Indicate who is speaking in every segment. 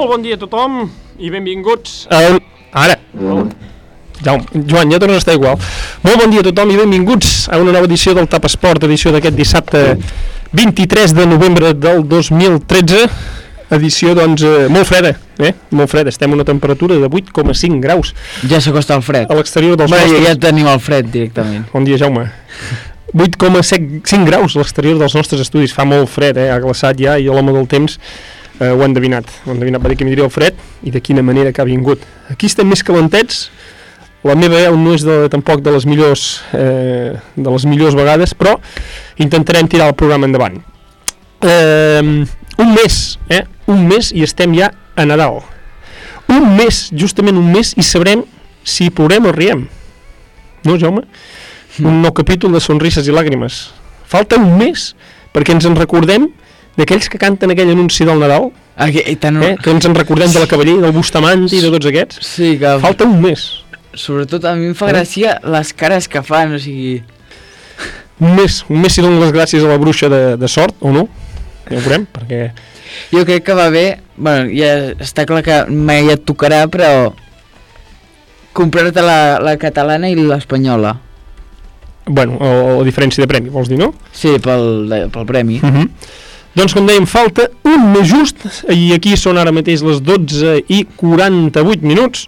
Speaker 1: Molt bon dia a tothom i benvinguts a... Ara! Jaume, Joan, ja tornes a estar igual. Molt bon dia a tothom i benvinguts a una nova edició del Tap Esport, edició d'aquest dissabte 23 de novembre del 2013, edició doncs eh, molt freda, eh? Molt freda, estem a una temperatura de 8,5 graus
Speaker 2: Ja s'acosta el fred.
Speaker 1: a l'exterior dels
Speaker 2: Bé,
Speaker 1: nostres...
Speaker 2: ja tenim el fred directament.
Speaker 1: Bon dia, Jaume. 8,5 graus a l'exterior dels nostres estudis. Fa molt fred, eh? Ha glaçat ja i l'home del temps eh, ho ha endevinat. Ho ha endevinat, va dir que vindria el fred i de quina manera que ha vingut. Aquí estem més calentets. La meva veu no és de, tampoc de les millors eh, de les millors vegades, però intentarem tirar el programa endavant. Eh, un mes, eh? Un mes i estem ja a Nadal. Un mes, justament un mes, i sabrem si plorem o riem. No, Jaume? un nou capítol de Sonrises i Làgrimes. Falta un mes perquè ens en recordem d'aquells que canten aquell anunci del Nadal,
Speaker 2: Aquí, i tant,
Speaker 1: eh? que ens en recordem de la Cavaller, del Bustamante i de tots aquests.
Speaker 2: Sí, que
Speaker 1: Falta un mes.
Speaker 2: sobretot a mi em fa
Speaker 1: Eh?
Speaker 2: gràcia les cares que fan, o sigui...
Speaker 1: Un mes, un mes si donen les gràcies a la bruixa de, de sort, o no? Ja ho veurem, perquè...
Speaker 2: Jo crec que va bé, bueno, ja està clar que mai et tocarà, però comprar-te la, la catalana i l'espanyola.
Speaker 1: Bueno, o, o diferència de premi, vols dir, no?
Speaker 2: Sí, pel, de, pel premi.
Speaker 1: Uh -huh. Doncs com dèiem, falta un mes just i aquí són ara mateix les 12 i 48 minuts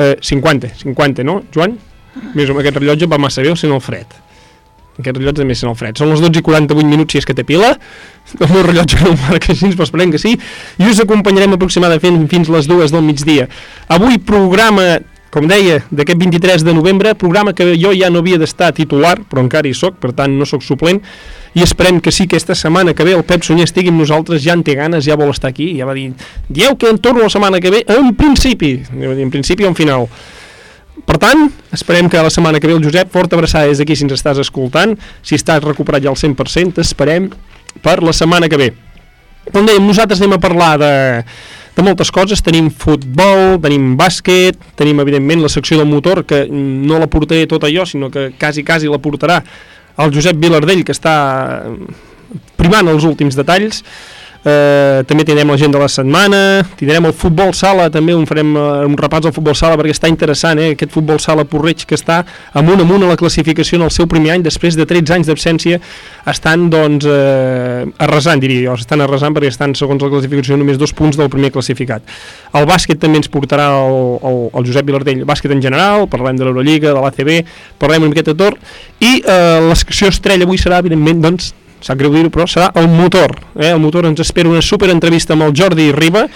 Speaker 1: eh, 50, 50, no, Joan? Més o menys aquest rellotge va massa bé o sent el fred? Aquest rellotge també sent el fred. Són les 12 i 48 minuts si és que té pila. El meu rellotge no marca així, però esperem que sí. I us acompanyarem aproximadament fins les dues del migdia. Avui programa com deia, d'aquest 23 de novembre, programa que jo ja no havia d'estar titular, però encara hi soc, per tant no sóc suplent, i esperem que sí que aquesta setmana que ve el Pep Sunyer estigui amb nosaltres, ja en té ganes, ja vol estar aquí, ja va dir, dieu que en torno la setmana que ve, en principi, ja va dir, en principi o en final. Per tant, esperem que la setmana que ve el Josep, forta abraçada des d'aquí si ens estàs escoltant, si estàs recuperat ja al 100%, t'esperem per la setmana que ve. Com dèiem, nosaltres anem a parlar de, de moltes coses, tenim futbol, tenim bàsquet, tenim evidentment la secció del motor, que no la portaré tota jo, sinó que quasi, quasi la portarà el Josep Vilardell, que està primant els últims detalls, Eh, també tindrem la gent de la setmana, tindrem el futbol sala, també un farem eh, un repàs al futbol sala perquè està interessant, eh, aquest futbol sala Porreig que està amunt amunt a la classificació en el seu primer any, després de 13 anys d'absència, estan doncs eh, arrasant, diria jo, estan arrasant perquè estan segons la classificació només dos punts del primer classificat. El bàsquet també ens portarà el, el, el Josep Vilardell, bàsquet en general, parlem de l'Eurolliga, de l'ACB, parlem una miqueta de tot, i eh, la secció estrella avui serà, evidentment, doncs, sap greu dir-ho, però serà el motor. Eh? El motor ens espera una super entrevista amb el Jordi Riba,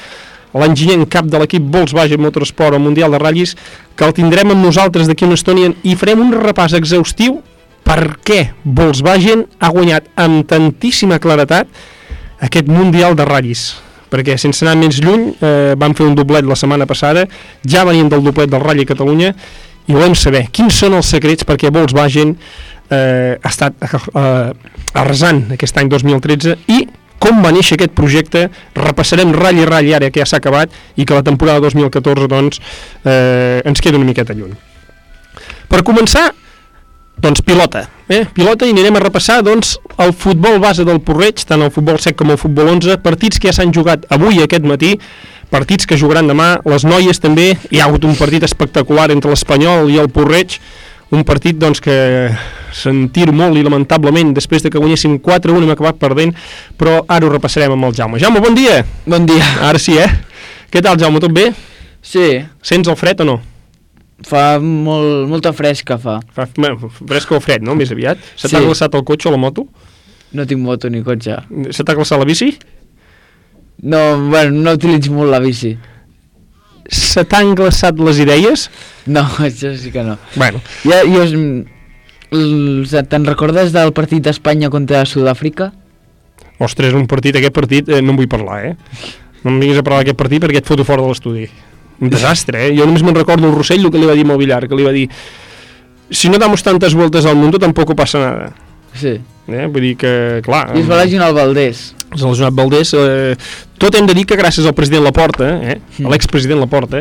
Speaker 1: l'enginyer en cap de l'equip Volkswagen Motorsport al Mundial de Ratllis, que el tindrem amb nosaltres d'aquí una estona i farem un repàs exhaustiu per què Volkswagen ha guanyat amb tantíssima claretat aquest Mundial de Ratllis perquè sense anar més lluny eh, van fer un doblet la setmana passada ja venien del doblet del Rally Catalunya i volem saber quins són els secrets perquè Volkswagen eh, ha estat eh, arrasant aquest any 2013 i com va néixer aquest projecte, repassarem ratll i ratll ara que ja s'ha acabat i que la temporada 2014 doncs, eh, ens queda una miqueta lluny. Per començar, doncs pilota, eh? pilota i anirem a repassar doncs, el futbol base del Porreig, tant el futbol sec com el futbol 11, partits que ja s'han jugat avui aquest matí, partits que jugaran demà, les noies també, hi ha hagut un partit espectacular entre l'Espanyol i el Porreig, un partit doncs, que sentir molt i lamentablement després de que guanyéssim 4-1 hem acabat perdent però ara ho repassarem amb el Jaume Jaume, bon dia!
Speaker 2: Bon dia.
Speaker 1: Ara sí, eh? Què tal, Jaume, tot bé?
Speaker 2: Sí,
Speaker 1: Sents el fred o no?
Speaker 2: fa molt, molta fresca fa.
Speaker 1: Fa fresca o fred, no? Més aviat. Se t'ha
Speaker 2: Sí.
Speaker 1: glaçat el cotxe o la moto?
Speaker 2: No tinc moto ni cotxe.
Speaker 1: Se t'ha glaçat la bici?
Speaker 2: No, bueno, no utilitzo molt la bici.
Speaker 1: Se t'han glaçat les idees?
Speaker 2: No, això sí que no.
Speaker 1: Bueno,
Speaker 2: Ja, jo, te'n recordes del partit d'Espanya contra Sud-àfrica?
Speaker 1: ostres, un partit, aquest partit, eh, no en vull parlar, eh? No em vinguis a parlar d'aquest partit perquè et foto fora de l'estudi. Un desastre, eh? Jo només me'n recordo el Rossell el que li va dir amb el Villar, que li va dir si no damos tantas vueltas al mundo tampoco pasa nada.
Speaker 2: Sí.
Speaker 1: Eh? Vull dir que, clar...
Speaker 2: I es va lesionar el Valdés.
Speaker 1: el Joan Valdés, eh, tot hem de dir que gràcies al president Laporta, eh,
Speaker 2: Mm.
Speaker 1: a l'expresident Laporta,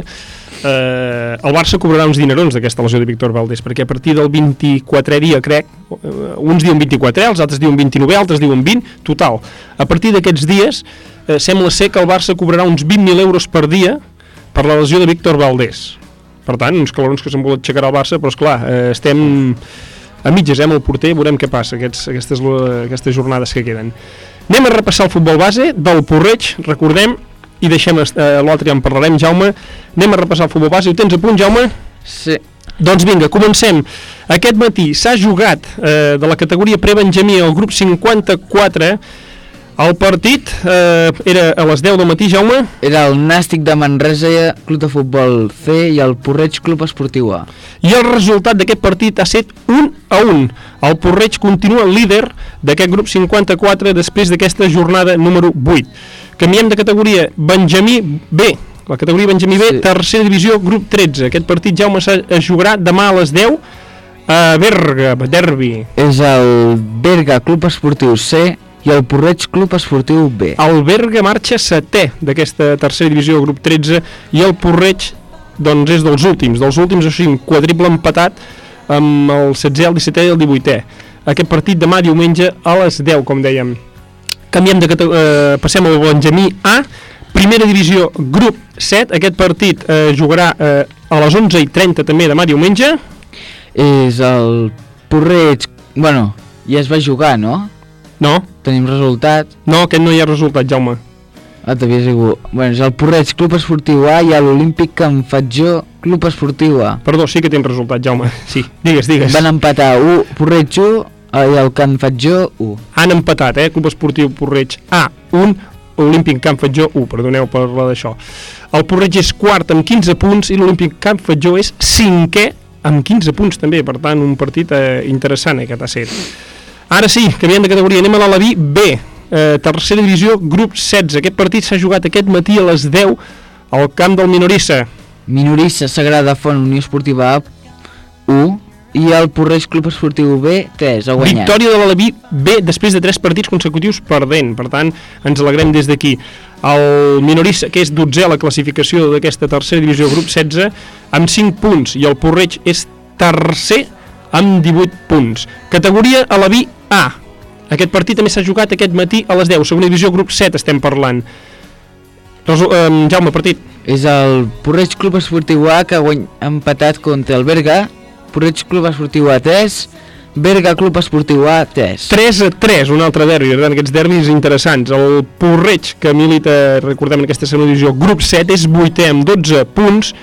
Speaker 1: eh, el Barça cobrarà uns dinerons d'aquesta lesió de Víctor Valdés, perquè a partir del 24è dia, crec, eh, uns diuen 24è, els altres diuen 29è, altres diuen 20, total. A partir d'aquests dies, eh, sembla ser que el Barça cobrarà uns 20.000 euros per dia per la lesió de Víctor Valdés. Per tant, uns calorons que s'han volut aixecar al Barça, però esclar, eh, estem a mitges, eh, amb el porter, veurem què passa aquests, aquestes, aquestes jornades que queden. Anem a repassar el futbol base del Porreig, recordem, i deixem eh, l'altre ja en parlarem, Jaume. Anem a repassar el futbol base. Ho tens a punt, Jaume?
Speaker 2: Sí.
Speaker 1: Doncs vinga, comencem. Aquest matí s'ha jugat eh, de la categoria pre-Benjamí al grup 54. El partit eh, era a les 10 del matí, Jaume.
Speaker 2: Era el Nàstic de Manresa, Club de Futbol C i el Porreig Club Esportiu A.
Speaker 1: I el resultat d'aquest partit ha set 1 a 1. El Porreig continua líder d'aquest grup 54 després d'aquesta jornada número 8. Canviem de categoria. Benjamí B. La categoria Benjamí B,
Speaker 2: Sí.
Speaker 1: tercera divisió, grup 13. Aquest partit, Jaume, es jugarà demà a les 10 a Berga, derbi.
Speaker 2: És el Berga Club Esportiu C i el Porreig Club Esportiu B.
Speaker 1: El Berga marxa setè d'aquesta tercera divisió, grup 13, i el Porreig doncs és dels últims, dels últims, o sigui, un quadrible empatat amb el 16è, el 17è i el 18è. Aquest partit demà diumenge a les 10, com dèiem. Canviem de eh, passem al Benjamí A, primera divisió, grup 7, aquest partit eh, jugarà eh, a les 11 i 30 també demà diumenge.
Speaker 2: És el Porreig... Bueno, ja es va jugar, no?
Speaker 1: No,
Speaker 2: Tenim resultat.
Speaker 1: no, aquest no hi ha resultat, Jaume.
Speaker 2: Ah, t'havia sigut... Bueno, és el Porreig Club Esportiu A i l'Olímpic Can Fatjó Club Esportiu A.
Speaker 1: Perdó, sí que tens resultat, Jaume. Sí, digues, digues.
Speaker 2: Van empatar 1, Porreig 1 i el Can Fatjó 1.
Speaker 1: han empatat, eh? Club Esportiu Porreig A, 1, Olímpic Camp Fatjó 1, perdoneu per la d'això. El Porreig és quart amb 15 punts i l'Olímpic Camp Fatjó és cinquè amb 15 punts també, per tant un partit eh, interessant aquest ha set. Ara sí, canviem de categoria, anem a l'Alaví B, eh, tercera divisió, grup 16. Aquest partit s'ha jugat aquest matí a les 10 al camp del Minorissa.
Speaker 2: Minorissa Sagrada Font Unió Esportiva A 1 i el Porreig Club Esportiu B 3 ha guanyat.
Speaker 1: Victòria de l'Alaví B després de tres partits consecutius perdent, per tant ens alegrem des d'aquí. El Minorissa, que és 12 a la classificació d'aquesta tercera divisió grup 16, amb 5 punts, i el Porreig és tercer amb 18 punts. Categoria Alaví A. Aquest partit també s'ha jugat aquest matí a les 10, segona divisió grup 7 estem parlant. Resu eh, Jaume, partit.
Speaker 2: És el Porreig Club Esportiu A que ha empatat contra el Berga, Porreig Club Esportiu A 3, Berga Club Esportiu A 3.
Speaker 1: 3 a 3, un altre derbi, per tant, aquests derbis interessants. El Porreig, que milita, recordem, en aquesta segona divisió, grup 7, és 8è amb 12 punts,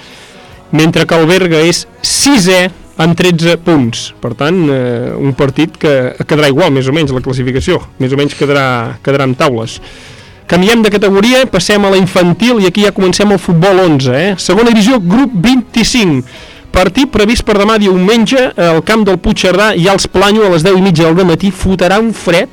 Speaker 1: mentre que el Berga és 6è amb 13 punts. Per tant, eh, un partit que quedarà igual, més o menys, la classificació. Més o menys quedarà, quedarà amb taules. Canviem de categoria, passem a la infantil i aquí ja comencem el futbol 11, eh? Segona divisió, grup 25. Partit previst per demà diumenge al camp del Puigcerdà i als Planyo a les 10 i mitja del matí fotrà un fred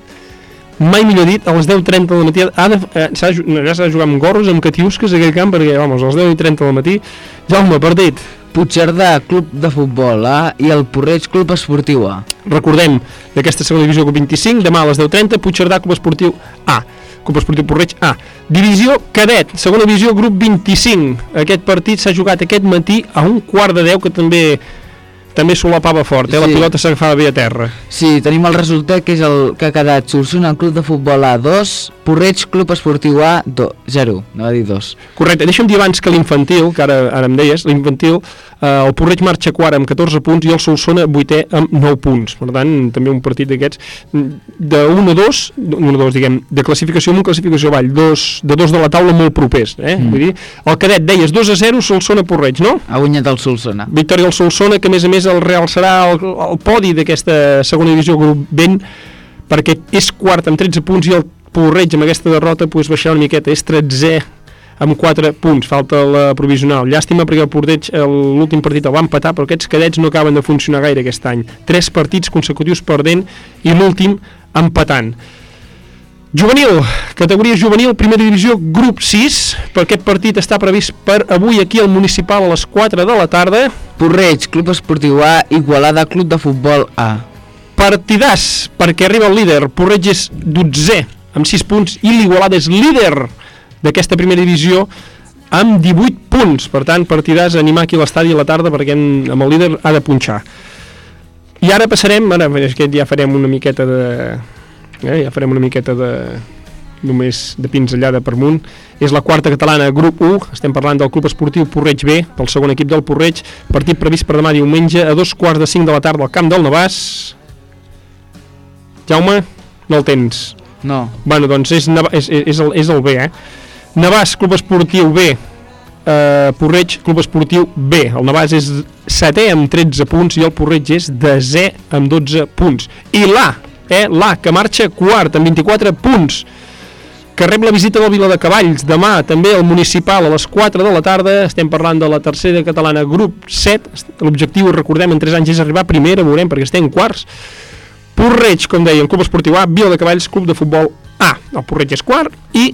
Speaker 1: mai millor dit, a les 10.30 del matí ha de, eh, ju- ja s'ha de jugar amb gorros, amb catiusques aquell camp, perquè, vamos, a les 10.30 del matí Jaume, partit,
Speaker 2: Puigcerdà Club de Futbol A i el Porreig Club Esportiu A.
Speaker 1: recordem d'aquesta segona divisió Club 25, demà a les 10.30 Puigcerdà Club Esportiu A. Club Esportiu Porreig A. Divisió Cadet, segona divisió grup 25 aquest partit s'ha jugat aquest matí a un quart de 10 que també també solapava fort, eh? la
Speaker 2: Sí.
Speaker 1: pilota s'agafava bé a terra
Speaker 2: Sí, tenim el resultat que és el que ha quedat Solsona Club de Futbol A 2, Porreig Club Esportiu A 2, 0, no va dir 2.
Speaker 1: Correcte, deixa'm dir abans que l'infantil, que ara, ara em deies, l'infantil, eh, el Porreig marxa quart amb 14 punts i el Solsona vuitè amb 9 punts. Per tant, també un partit d'aquests mm, de 1 a 2, 1 a 2, diguem, de classificació amb classificació avall, dos, de dos de la taula molt propers. Eh? Mm. Vull dir, el cadet, deies 2 a 0, Solsona-Porreig, no?
Speaker 2: Ha guanyat el Solsona.
Speaker 1: Victòria del Solsona, que a més a més el Real serà el, el podi d'aquesta segona divisió grup 20 perquè és quart amb 13 punts i el Porreig amb aquesta derrota pues, baixarà una miqueta, és 13è amb 4 punts, falta la provisional. Llàstima perquè el Porteig l'últim partit el va empatar, però aquests cadets no acaben de funcionar gaire aquest any. Tres partits consecutius perdent i l'últim empatant. Juvenil, categoria juvenil, primera divisió, grup 6, per aquest partit està previst per avui aquí al Municipal a les 4 de la tarda.
Speaker 2: Porreig, Club Esportiu A, Igualada, Club de Futbol A.
Speaker 1: Partidàs, perquè arriba el líder, Porreig és 12 amb 6 punts i l'Igualada és líder d'aquesta primera divisió amb 18 punts. Per tant, partidàs a animar aquí a l'estadi a la tarda perquè amb el líder ha de punxar. I ara passarem, ara ja farem una miqueta de... Eh, ja farem una miqueta de només de pinzellada per munt. És la quarta catalana, grup 1. Estem parlant del Club Esportiu Porreig B, del segon equip del Porreig. Partit previst per demà diumenge a dos quarts de 5 de la tarda al camp del Navàs. Jaume, no el tens.
Speaker 2: No.
Speaker 1: Bueno, doncs és, és, és, el, és el B, eh? Navàs, Club Esportiu B, eh, Porreig, Club Esportiu B. El Navàs és setè amb 13 punts i el Porreig és desè amb 12 punts. I l'A, eh, l'A, que marxa quart amb 24 punts, que rep la visita del Vila de Cavalls demà també al municipal a les 4 de la tarda. Estem parlant de la tercera catalana grup 7 l'objectiu, recordem, en 3 anys és arribar a primera, veurem, perquè estem quarts. Porreig, com deia, el Club Esportiu A, Vila de Cavalls, Club de Futbol A. El Porreig és quart i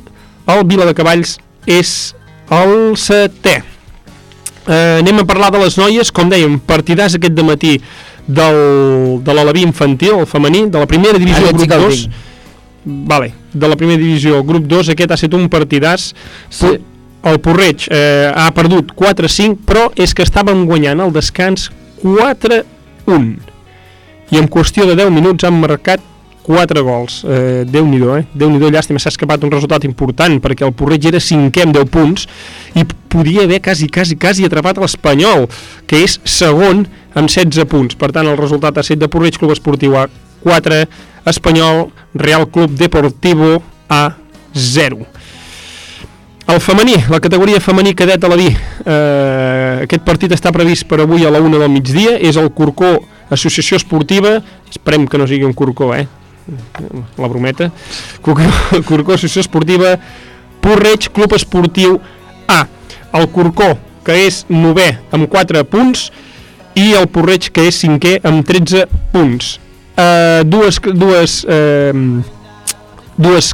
Speaker 1: el Vila de Cavalls és el setè. Eh, anem a parlar de les noies, com dèiem, partidars aquest de matí del, de l'Alaví infantil, el femení, de la primera divisió
Speaker 2: Aquest
Speaker 1: grup
Speaker 2: que el
Speaker 1: 2.
Speaker 2: tinc.
Speaker 1: Vale, de la primera divisió grup 2, aquest ha estat un partidàs.
Speaker 2: Sí.
Speaker 1: El Porreig eh, ha perdut 4-5, però és que estàvem guanyant el descans 4-1 i en qüestió de 10 minuts han marcat 4 gols. Eh, Déu-n'hi-do, eh? Déu-n'hi-do, llàstima, s'ha escapat un resultat important perquè el Porreig era cinquè amb 10 punts i podia haver quasi, quasi, quasi atrapat l'Espanyol, que és segon amb 16 punts. Per tant, el resultat ha estat de Porreig Club Esportiu A 4, Espanyol Real Club Deportivo A 0. El femení, la categoria femení cadet a la vi. Eh, aquest partit està previst per avui a la una del migdia. És el Corcó Associació Esportiva. Esperem que no sigui un Corcó, eh? La brometa. Corcó, Corcó Associació Esportiva. Porreig Club Esportiu A. El Corcó, que és novè amb 4 punts, i el Porreig, que és cinquè amb 13 punts. Eh, dues... dues eh, dues,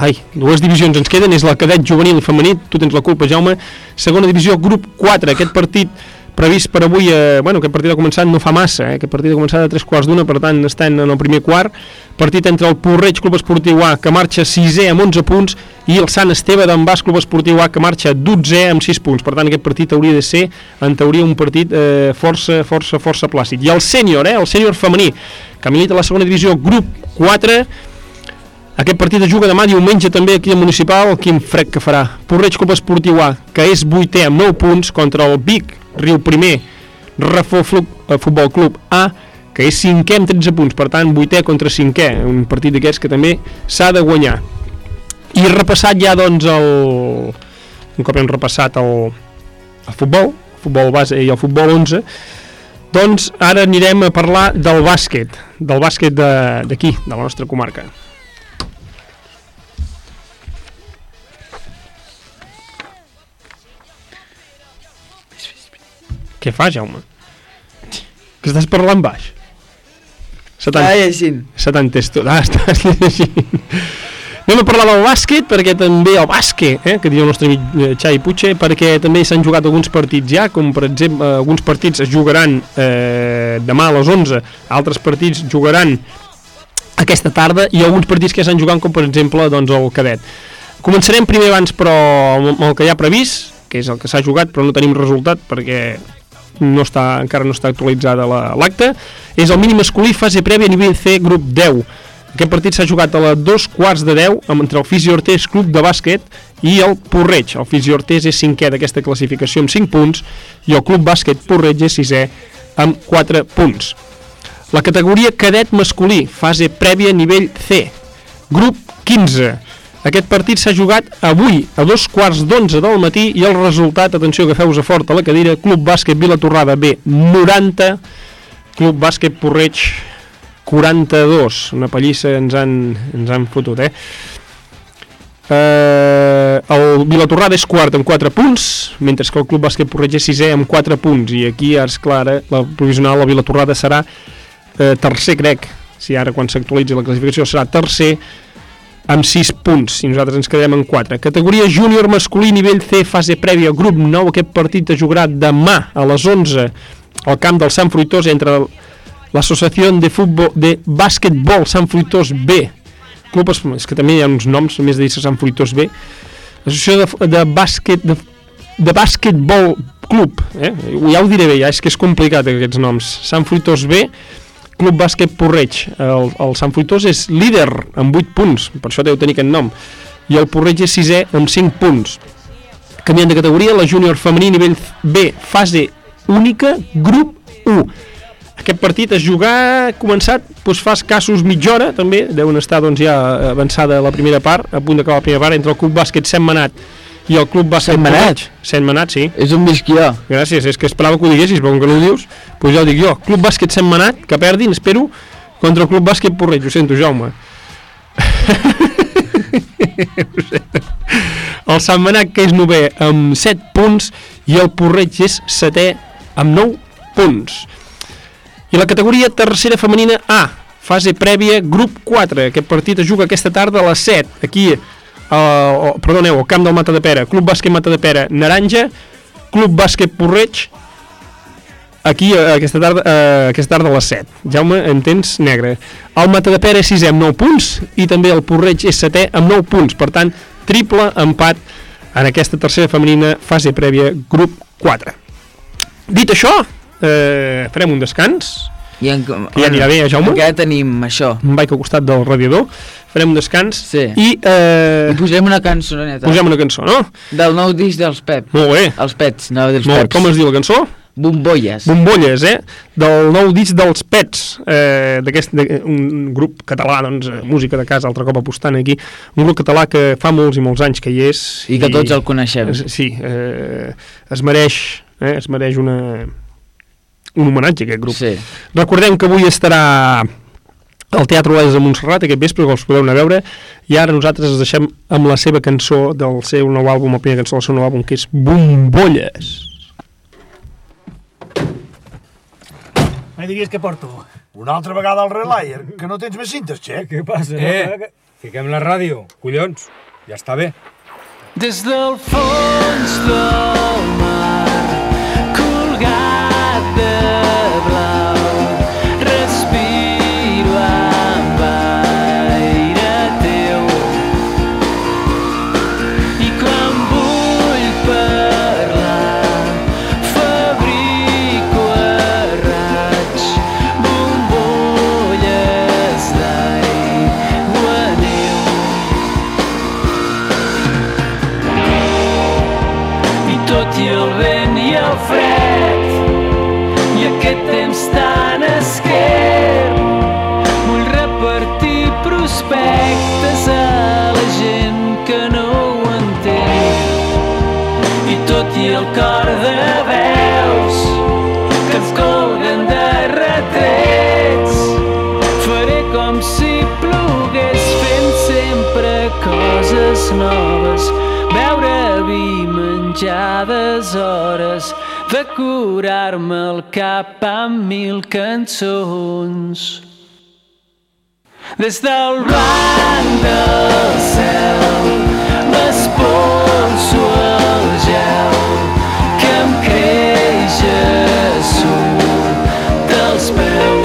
Speaker 1: ai, dues divisions ens queden, és la cadet juvenil femení, tu tens la culpa Jaume, segona divisió grup 4, aquest partit previst per avui, eh, bueno, aquest partit ha començat no fa massa, eh, aquest partit ha començat a tres quarts d'una, per tant estan en el primer quart, partit entre el Porreig Club Esportiu A, que marxa sisè amb 11 punts, i el Sant Esteve d'en Bas Club Esportiu A, que marxa 12è amb 6 punts, per tant aquest partit hauria de ser, en teoria, un partit eh, força, força, força plàcid. I el sènior, eh, el sènior femení, que milita la segona divisió grup 4, aquest partit es juga demà diumenge també aquí al Municipal, quin fred que farà. Porreig Club Esportiu A, que és vuitè amb 9 punts contra el Vic, Riu Primer, Rafó eh, Futbol Club A, que és cinquè amb 13 punts, per tant vuitè contra cinquè, un partit d'aquests que també s'ha de guanyar. I repassat ja doncs el... un cop hem repassat el, el futbol, el futbol base i el futbol 11, doncs ara anirem a parlar del bàsquet, del bàsquet d'aquí, de, de la nostra comarca. Què fa, Jaume? Que estàs parlant baix? Se t'han
Speaker 2: Ai, així.
Speaker 1: se t'ha entès tot. Ah, estàs llegint. Anem a parlar del bàsquet, perquè també el bàsquet, eh, que diu el nostre amic eh, Xavi Puig, perquè també s'han jugat alguns partits ja, com per exemple, eh, alguns partits es jugaran eh, demà a les 11, altres partits jugaran aquesta tarda i alguns partits que s'han jugat com per exemple doncs, el cadet. Començarem primer abans però amb el que ha previst, que és el que s'ha jugat però no tenim resultat perquè no està, encara no està actualitzada la- l'acte, és el mínim masculí fase prèvia a nivell C grup 10. Aquest partit s'ha jugat a les dos quarts de 10 amb- entre el Fisi Ortés Club de Bàsquet i el Porreig. El Fisi Ortés és cinquè d'aquesta classificació amb 5 punts i el Club Bàsquet Porreig és sisè amb 4 punts. La categoria cadet masculí, fase prèvia nivell C, grup 15. Aquest partit s'ha jugat avui a dos quarts d'onze del matí i el resultat, atenció que feu-vos a fort a la cadira, Club Bàsquet Vila Torrada B 90, Club Bàsquet Porreig 42. Una pallissa ens han, ens han fotut, eh? Eh, el Vilatorrada és quart amb 4 punts, mentre que el Club Bàsquet Porreig és sisè amb 4 punts, i aquí ara és clara, la provisional, la Vilatorrada serà eh, tercer, crec, si ara quan s'actualitzi la classificació serà tercer amb 6 punts i nosaltres ens quedem en 4. Categoria júnior masculí nivell C, fase prèvia, grup 9, aquest partit es jugarà demà a les 11 al camp del Sant Fruitós entre l'Associació de Futbol de Bàsquetbol Sant Fruitós B club, és que també hi ha uns noms, més de dir Sant Fruitós B, l'associació de, de bàsquet, de, de bàsquetbol club, eh? ja ho diré bé, ja és que és complicat aquests noms, Sant Fruitós B, Club Bàsquet Porreig, el, el Sant Fruitós és líder amb 8 punts, per això deu tenir aquest nom, i el Porreig és sisè amb 5 punts. Canviant de categoria, la júnior femení nivell B, fase única, grup 1 aquest partit es jugar, començat doncs fa escassos mitja hora també, deuen estar doncs, ja avançada la primera part, a punt d'acabar la primera part, entre el Club Bàsquet Sant Manat i el Club Bàsquet
Speaker 2: Manat?
Speaker 1: Sant Manat, sí.
Speaker 2: És un visquió.
Speaker 1: Gràcies, és que esperava que ho diguessis, però com que no ho dius, doncs ja ho dic jo. Club Bàsquet Sant Manat, que perdin, espero, contra el Club Bàsquet Porreig, ho sento, Jaume. el Sant Manat, que és novè, amb 7 punts, i el Porreig és setè, amb 9 punts. I la categoria tercera femenina A, fase prèvia, grup 4. Aquest partit es juga aquesta tarda a les 7, aquí, uh, perdoneu, al camp del Mata de Pera, Club Bàsquet Mata de Pera, Naranja, Club Bàsquet Porreig, aquí uh, aquesta tarda, uh, aquesta tarda a les 7. Jaume, en tens negre. El Mata de Pera és 6 amb 9 punts i també el Porreig és 7 amb 9 punts. Per tant, triple empat en aquesta tercera femenina fase prèvia, grup 4. Dit això, eh, farem un descans
Speaker 2: I en,
Speaker 1: que ja anirà bé, Jaume?
Speaker 2: Encara tenim això.
Speaker 1: un bike al costat del radiador farem un descans
Speaker 2: Sí.
Speaker 1: i eh,
Speaker 2: I posem una cançoneta.
Speaker 1: posem una cançó, no?
Speaker 2: Del nou disc dels Pep.
Speaker 1: Molt bé,
Speaker 2: Els Pets, no dels
Speaker 1: molt bé.
Speaker 2: Peps.
Speaker 1: com es diu la cançó?
Speaker 2: Bombolles.
Speaker 1: Bombolles, eh? Del nou disc dels Pets, eh, d'aquest de- un grup català, doncs, eh, música de casa, altre cop apostant aquí, un grup català que fa molts i molts anys que hi és.
Speaker 2: I que tots el coneixem.
Speaker 1: Sí, eh, es mereix, eh, es mereix una, un homenatge a aquest grup.
Speaker 2: Sí.
Speaker 1: Recordem que avui estarà al Teatre Olesa de Montserrat aquest vespre, que els podeu anar a veure, i ara nosaltres els deixem amb la seva cançó del seu nou àlbum, la primera cançó del seu nou àlbum, que és Bombolles.
Speaker 3: Me diguis què porto. Una altra vegada al Relayer, que no tens més cintes, Xec.
Speaker 4: Què passa?
Speaker 5: Eh, fiquem la ràdio, collons, ja està bé.
Speaker 6: Des del fons del de curar-me el cap amb mil cançons. Des del blanc del cel m'espolso el gel que em creix a surt dels peus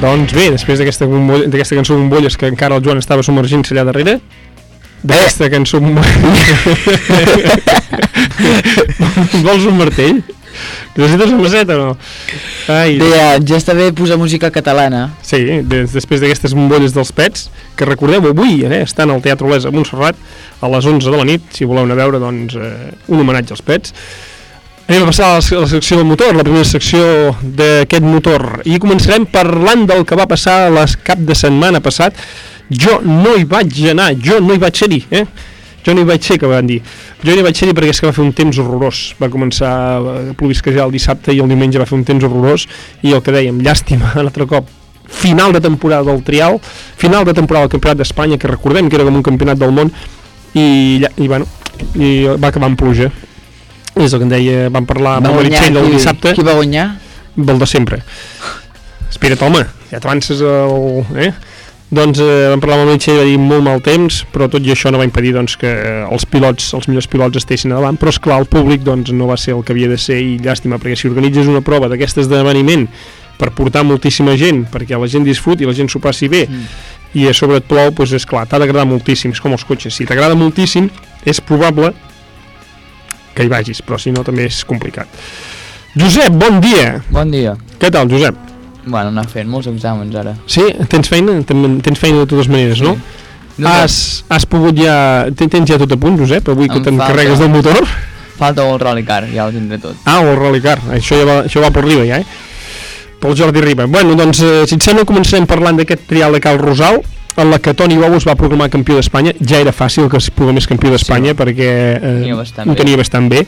Speaker 1: doncs bé, després d'aquesta cançó bombolles que encara el Joan estava submergint-se allà darrere, d'aquesta cançó bombolles... Vols un martell? Necessites una maceta o no? Ai,
Speaker 2: Deia, ja està bé posar música catalana.
Speaker 1: Sí, des, després d'aquestes bombolles dels pets, que recordeu, avui eh, estan al Teatre Olesa a Montserrat a les 11 de la nit, si voleu anar a veure, doncs, eh, un homenatge als pets. Anem a passar a la, secció del motor, la primera secció d'aquest motor, i començarem parlant del que va passar les cap de setmana passat. Jo no hi vaig anar, jo no hi vaig ser-hi, eh? Jo no hi vaig ser, que van dir. Jo no hi vaig ser-hi perquè és que va fer un temps horrorós. Va començar a plovisquejar el dissabte i el diumenge va fer un temps horrorós i el que dèiem, llàstima, un altre cop, final de temporada del trial, final de temporada del Campionat d'Espanya, que recordem que era com un campionat del món, i, i bueno, i va acabar amb pluja. És el que em deia, vam parlar amb
Speaker 2: Va
Speaker 1: el
Speaker 2: guanyar,
Speaker 1: Meritxell el
Speaker 2: qui,
Speaker 1: dissabte,
Speaker 2: qui va guanyar?
Speaker 1: del de sempre. Espera't, home, ja t'avances el... Eh? Doncs eh, vam parlar amb el Meritxell i va dir molt mal temps, però tot i això no va impedir doncs, que els pilots, els millors pilots estessin davant, però és clar el públic doncs, no va ser el que havia de ser i llàstima, perquè si organitzes una prova d'aquest esdeveniment per portar moltíssima gent, perquè la gent disfruti i la gent s'ho passi bé, mm. i a sobre et plou, doncs és clar, t'ha d'agradar moltíssim, és com els cotxes, si t'agrada moltíssim, és probable que hi vagis, però si no també és complicat. Josep, bon dia!
Speaker 4: Bon dia.
Speaker 1: Què tal, Josep?
Speaker 4: Bueno, anar fent molts exàmens ara.
Speaker 1: Sí? Tens feina? Ten- Tens feina de totes maneres, no?
Speaker 4: No
Speaker 1: Has, has pogut ja... ten- Tens ja tot a punt, Josep, avui que
Speaker 4: Em
Speaker 1: t'encarregues
Speaker 4: falta.
Speaker 1: del motor?
Speaker 4: Falta el Rally Car, ja ho tindré tot.
Speaker 1: Ah, el Rally Car, això, ja va, això va per Riba ja, eh? Pel Jordi Riba. Bueno, doncs, eh, si et sembla, començarem parlant d'aquest trial de Cal Rosal, en la que Toni Bou es va proclamar campió d'Espanya. Ja era fàcil que es proclamés campió d'Espanya
Speaker 4: Sí.
Speaker 1: perquè eh,
Speaker 4: Tenia
Speaker 1: ho
Speaker 4: bé.
Speaker 1: tenia bastant bé.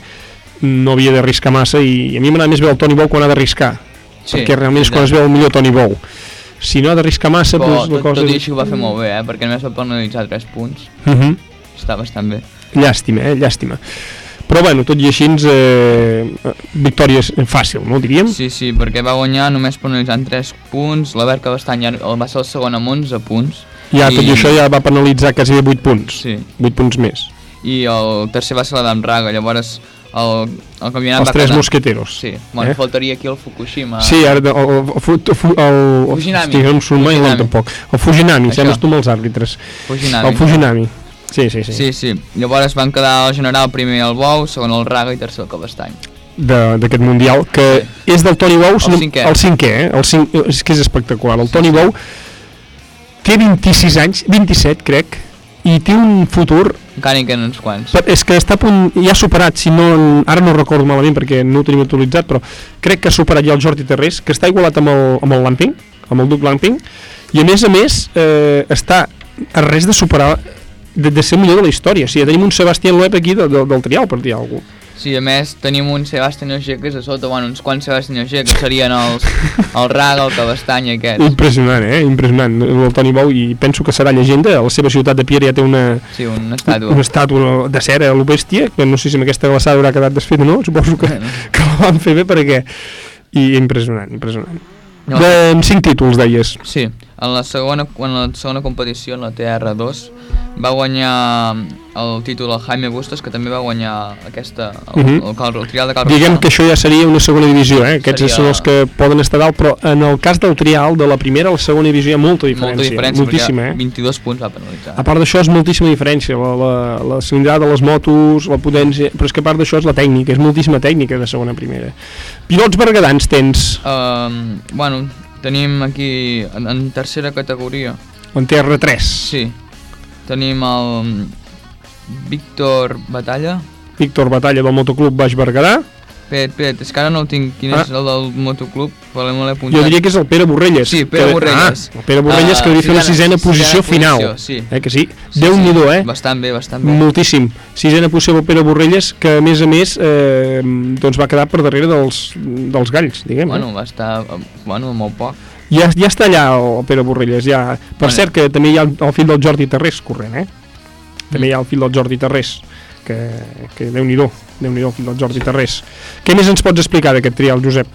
Speaker 1: No havia d'arriscar massa i, a mi m'agrada més veure el Toni Bou quan ha d'arriscar.
Speaker 4: Sí,
Speaker 1: perquè realment és quan es veu el millor Toni Bou. Si no ha d'arriscar massa,
Speaker 4: Però
Speaker 1: doncs
Speaker 4: tot,
Speaker 1: cosa...
Speaker 4: tot i així ho va fer molt bé, eh? Perquè només va penalitzar 3 punts.
Speaker 1: Uh -huh.
Speaker 4: Està bastant bé.
Speaker 1: Llàstima, eh? Llàstima. Però bueno, tot i així, eh, victòria fàcil, no diríem?
Speaker 4: Sí, sí, perquè va guanyar només penalitzant 3 punts, la Berca va ser el segon amb 11 punts.
Speaker 1: Ja, tot i
Speaker 4: I-
Speaker 1: això ja va penalitzar quasi 8 punts.
Speaker 4: Sí.
Speaker 1: 8 punts més.
Speaker 4: I el tercer va ser la d'Amraga, llavors el, el campionat
Speaker 1: Els
Speaker 4: va
Speaker 1: tres
Speaker 4: quedar...
Speaker 1: mosqueteros.
Speaker 4: Sí, bueno,
Speaker 1: Eh?
Speaker 4: faltaria aquí el Fukushima.
Speaker 1: Sí, ara el, el, el, el, el,
Speaker 4: Fujinami.
Speaker 1: Hosti, no em
Speaker 4: Fujinami.
Speaker 1: tampoc. El Fujinami,
Speaker 4: Això.
Speaker 1: sembles tu amb els àrbitres.
Speaker 4: Fujinami.
Speaker 1: El Fujinami. Sí, sí, sí.
Speaker 4: Sí, sí. Llavors van quedar el general primer el Bou, segon el Raga i tercer el Cabestany.
Speaker 1: d'aquest Mundial, que és del Toni Bou,
Speaker 4: El
Speaker 1: no-
Speaker 4: cinquè.
Speaker 1: el cinquè, eh? El cinc, és que és espectacular. El Toni Bou té 26 anys, 27 crec, i té un futur
Speaker 4: Encara queden uns quants.
Speaker 1: Però és que està a punt, ja ha superat, si no, ara no recordo malament perquè no ho tenim actualitzat, però crec que ha superat ja el Jordi Terrés, que està igualat amb el, amb el Lamping, amb el Duc Lamping, i a més a més eh, està a res de superar, de, de ser millor de la història. O sigui, tenim un Sebastián Loeb aquí de, de, del trial, per dir alguna cosa.
Speaker 4: Sí, a més tenim un Sebastián Ogier que és a sota, bueno, uns quants Sebastián Ogier que serien els, el Raga, el Cabestany i aquests.
Speaker 1: Impressionant, eh? Impressionant, el Toni Bou, i penso que serà llegenda. A la seva ciutat de Piera ja té una,
Speaker 4: Sí, una estàtua.
Speaker 1: una estàtua de cera a lo bèstia, que no sé si amb aquesta glaçada haurà quedat desfeta, no? Suposo que,
Speaker 4: Bueno.
Speaker 1: que la van fer bé perquè... I impressionant, impressionant.
Speaker 4: No.
Speaker 1: De, amb cinc títols, deies.
Speaker 4: Sí, en la segona, en la segona competició, en la TR2, va guanyar el títol el Jaime Bustos, que també va guanyar aquesta, el,
Speaker 1: Mhm.
Speaker 4: el, el, el, trial de Cal
Speaker 1: Diguem que això ja seria una segona divisió, eh? Aquests
Speaker 4: Seria-
Speaker 1: són els que poden estar dalt, però en el cas del trial, de la primera a la segona divisió hi ha molta diferència.
Speaker 4: Molta diferència,
Speaker 1: moltíssima, eh?
Speaker 4: 22 punts va penalitzar.
Speaker 1: A part d'això és moltíssima diferència, la, la, la cilindrada de les motos, la potència, però és que a part d'això és la tècnica, és moltíssima tècnica de segona a primera. Pilots bergadans tens
Speaker 4: Um, bueno, tenim aquí en, en tercera categoria,
Speaker 1: en TR3,
Speaker 4: sí, tenim el Víctor Batalla,
Speaker 1: Víctor Batalla del Motoclub Baix Berguedà,
Speaker 4: Pet, Pet, és que ara no el tinc, quin
Speaker 1: Ah.
Speaker 4: és el del motoclub, però me l'he apuntat.
Speaker 1: jo diria que és el Pere Borrelles.
Speaker 4: Sí, Pere
Speaker 1: que,
Speaker 4: Borrelles.
Speaker 1: Ah, el Pere Borrelles
Speaker 4: Ah,
Speaker 1: que hauria fer la
Speaker 4: sisena-
Speaker 1: sisena posició final.
Speaker 4: posició, sí.
Speaker 1: Eh, que sí?
Speaker 4: Sí,
Speaker 1: Déu-n'hi-do,
Speaker 4: sí,
Speaker 1: eh?
Speaker 4: Bastant bé, bastant bé.
Speaker 1: Moltíssim. Sisena posició pel Pere Borrelles, que a més a més eh, doncs va quedar per darrere dels, dels galls, diguem.
Speaker 4: Bueno,
Speaker 1: eh?
Speaker 4: va estar, eh, bueno, molt poc.
Speaker 1: Ja, ja està allà el Pere Borrelles, ja. Per
Speaker 4: Bueno.
Speaker 1: cert, que també hi ha el, el fill del Jordi Terrés corrent, eh? També hi ha el fill del Jordi Terrés, que, que Déu-n'hi-do, Déu-n'hi-do, el fill del Jordi Terrés. Què més ens pots explicar d'aquest trial, Josep?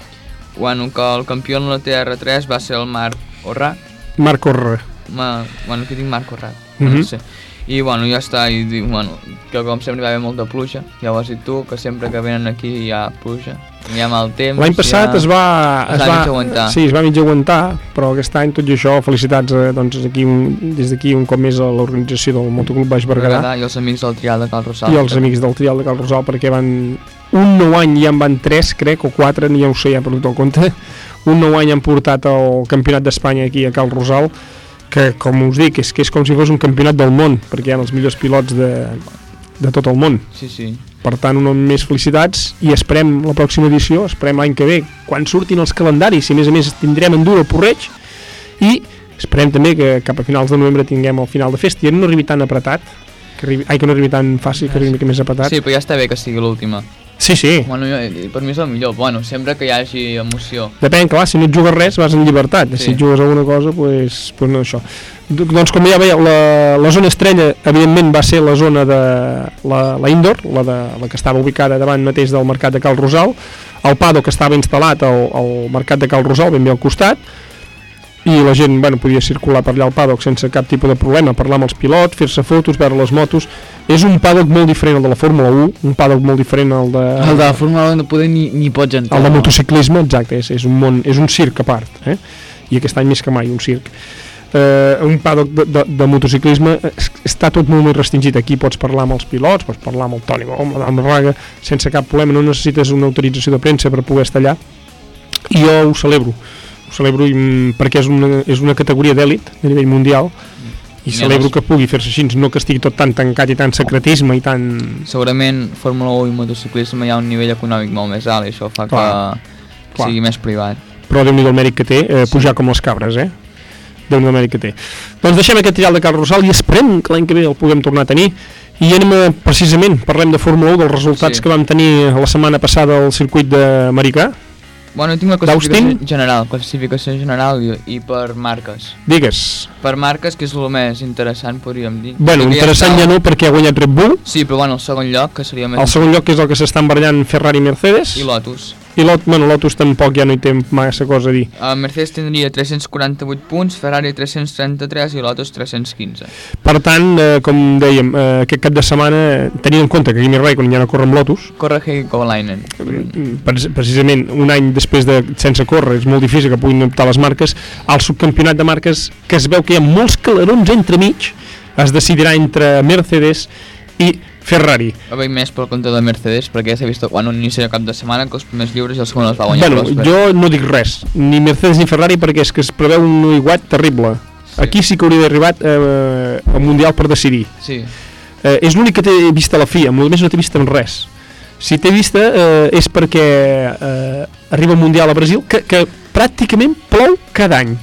Speaker 4: Bueno, que el campió en la TR3 va ser el Marc Orrat.
Speaker 1: Marc Orra.
Speaker 4: Ma, bueno, aquí tinc Marc Orrat.
Speaker 1: Mhm.
Speaker 4: no sé. I bueno, ja està, i dic, bueno, que com sempre hi va haver molta pluja, ja ho has dit tu, que sempre que venen aquí hi ha pluja. Ja amb el temps...
Speaker 1: L'any passat
Speaker 4: ja...
Speaker 1: es va...
Speaker 4: es va mig aguantar.
Speaker 1: Sí, es va mig aguantar, però aquest any, tot i això, felicitats eh, doncs, aquí un, des d'aquí un cop més a l'organització del Motoclub Baix Berguedà
Speaker 4: Berguedà i els amics del Trial de Cal Rosal.
Speaker 1: i els amics del Trial de Cal Rosal perquè van un nou any ja en van tres, crec, o quatre, ni ja ho sé, ja he perdut el compte un nou any han portat el Campionat d'Espanya aquí a Cal Rosal que, com us dic, és que és com si fos un campionat del món, perquè hi ha els millors pilots de, de tot el món
Speaker 4: Sí, sí.
Speaker 1: per tant, una més felicitats i esperem la pròxima edició, esperem l'any que ve quan surtin els calendaris, si a més a més tindrem endur el porreig i esperem també que cap a finals de novembre tinguem el final de festa i no arribi tan apretat que arribi, ai, que no arribi tan fàcil, que arribi una mica més apretat
Speaker 4: Sí, però ja està bé que sigui l'última.
Speaker 1: Sí, sí.
Speaker 4: Bueno, jo, i per mi és el millor. Bueno, sempre que hi hagi emoció.
Speaker 1: Depèn, clar, si no et jugues res vas en llibertat,
Speaker 4: Sí.
Speaker 1: si et jugues alguna cosa, pues, pues no això. Doncs com ja veieu, la, la zona estrella evidentment va ser la zona de la, la indoor, la, de, la que estava ubicada davant mateix del mercat de Cal Rosal, el Pado que estava instal·lat al, al mercat de Cal Rosal, ben bé al costat, i la gent bueno, podia circular per allà al paddock sense cap tipus de problema, parlar amb els pilots, fer-se fotos, veure les motos. És un paddock molt diferent al de la Fórmula 1, un paddock molt diferent al de,
Speaker 2: El de la Fórmula 1 no poder ni, ni pots entrar.
Speaker 1: el de motociclisme, exacte, és, és, un món, és un circ a part, eh? i aquest any més que mai un circ. Eh, un paddock de, de, de motociclisme es- està tot molt més restringit, aquí pots parlar amb els pilots, pots parlar amb el Toni Bom, amb el Raga, sense cap problema, no necessites una autorització de premsa per poder estar allà, i jo ho celebro, celebro mm, perquè és una, és una categoria d'èlit a nivell mundial, i celebro que pugui fer-se així, no que estigui tot tan tancat i tan secretisme i tan...
Speaker 4: Segurament Fórmula 1 i motociclisme hi ha un nivell econòmic molt més alt i això fa
Speaker 1: Clar,
Speaker 4: que
Speaker 1: clar.
Speaker 4: sigui més privat.
Speaker 1: però déu nhi el mèrit que té, eh, pujar com les cabres, eh? déu nhi el mèrit que té. Doncs deixem aquest trial de Cal Rosal i esperem que l'any que ve el puguem tornar a tenir i anem a, precisament, parlem de Fórmula 1, dels resultats
Speaker 4: Sí.
Speaker 1: que vam tenir la setmana passada al circuit de Maricà.
Speaker 4: Bueno, tinc la classificació general, classificació general i, i per marques.
Speaker 1: Digues.
Speaker 4: Per marques, que és el més interessant, podríem dir.
Speaker 1: Bueno,
Speaker 4: Podria
Speaker 1: interessant ja
Speaker 4: estar-
Speaker 1: no perquè ha guanyat Red Bull,
Speaker 4: Sí, però bueno, el segon lloc, que seria més...
Speaker 1: el segon lloc que és el que s'estan barallant Ferrari i Mercedes,
Speaker 4: I Lotus.
Speaker 1: I Lot, bueno, Lotus tampoc ja no hi té massa cosa a dir.
Speaker 4: Uh, Mercedes tindria 348 punts, Ferrari 333 i Lotus 315.
Speaker 1: Per tant, eh, com dèiem, eh, aquest cap de setmana, tenint en compte que Kimi Raikkonen ja no corre amb Lotus,
Speaker 4: Corre Heikki Kovalainen.
Speaker 1: Pre- precisament un any després de sense córrer és molt difícil que puguin optar les marques al subcampionat de marques que es veu que hi ha molts calarons entremig es decidirà entre Mercedes i Ferrari
Speaker 4: Va haver més pel compte de Mercedes, perquè ja s'ha vist quan un inici de cap de setmana que els primers lliures i el segon els va guanyar
Speaker 1: bueno,
Speaker 4: Rosberg.
Speaker 1: jo no dic res ni Mercedes ni Ferrari perquè és que es preveu un aiguat terrible
Speaker 4: Sí.
Speaker 1: aquí sí que hauria d'arribar eh, al Mundial per decidir
Speaker 4: Sí,
Speaker 1: eh, és l'únic que té vista la FIA, més no té vista en res. Si té vista eh, és perquè eh, arriba el Mundial a Brasil, que, que pràcticament plou cada any.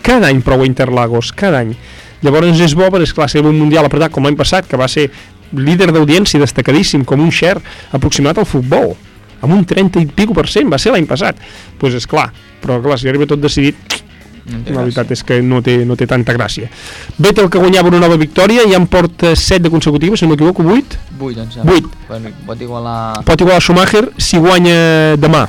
Speaker 1: Cada any prou a Interlagos, cada any. Llavors és bo, perquè esclar, si un Mundial apretat com l'any passat, que va ser líder d'audiència destacadíssim, com un share aproximat al futbol, amb un 30 i pico per cent, va ser l'any passat. Doncs pues és clar, però clar, si arriba tot decidit,
Speaker 4: no
Speaker 1: la veritat és que no té, no té tanta gràcia. Vettel que guanyava una nova victòria, ja en porta 7 de consecutives, si no m'equivoco, 8.
Speaker 4: 8, em sembla.
Speaker 1: Vuit.
Speaker 4: Pot, pot igualar...
Speaker 1: Pot igualar Schumacher si guanya demà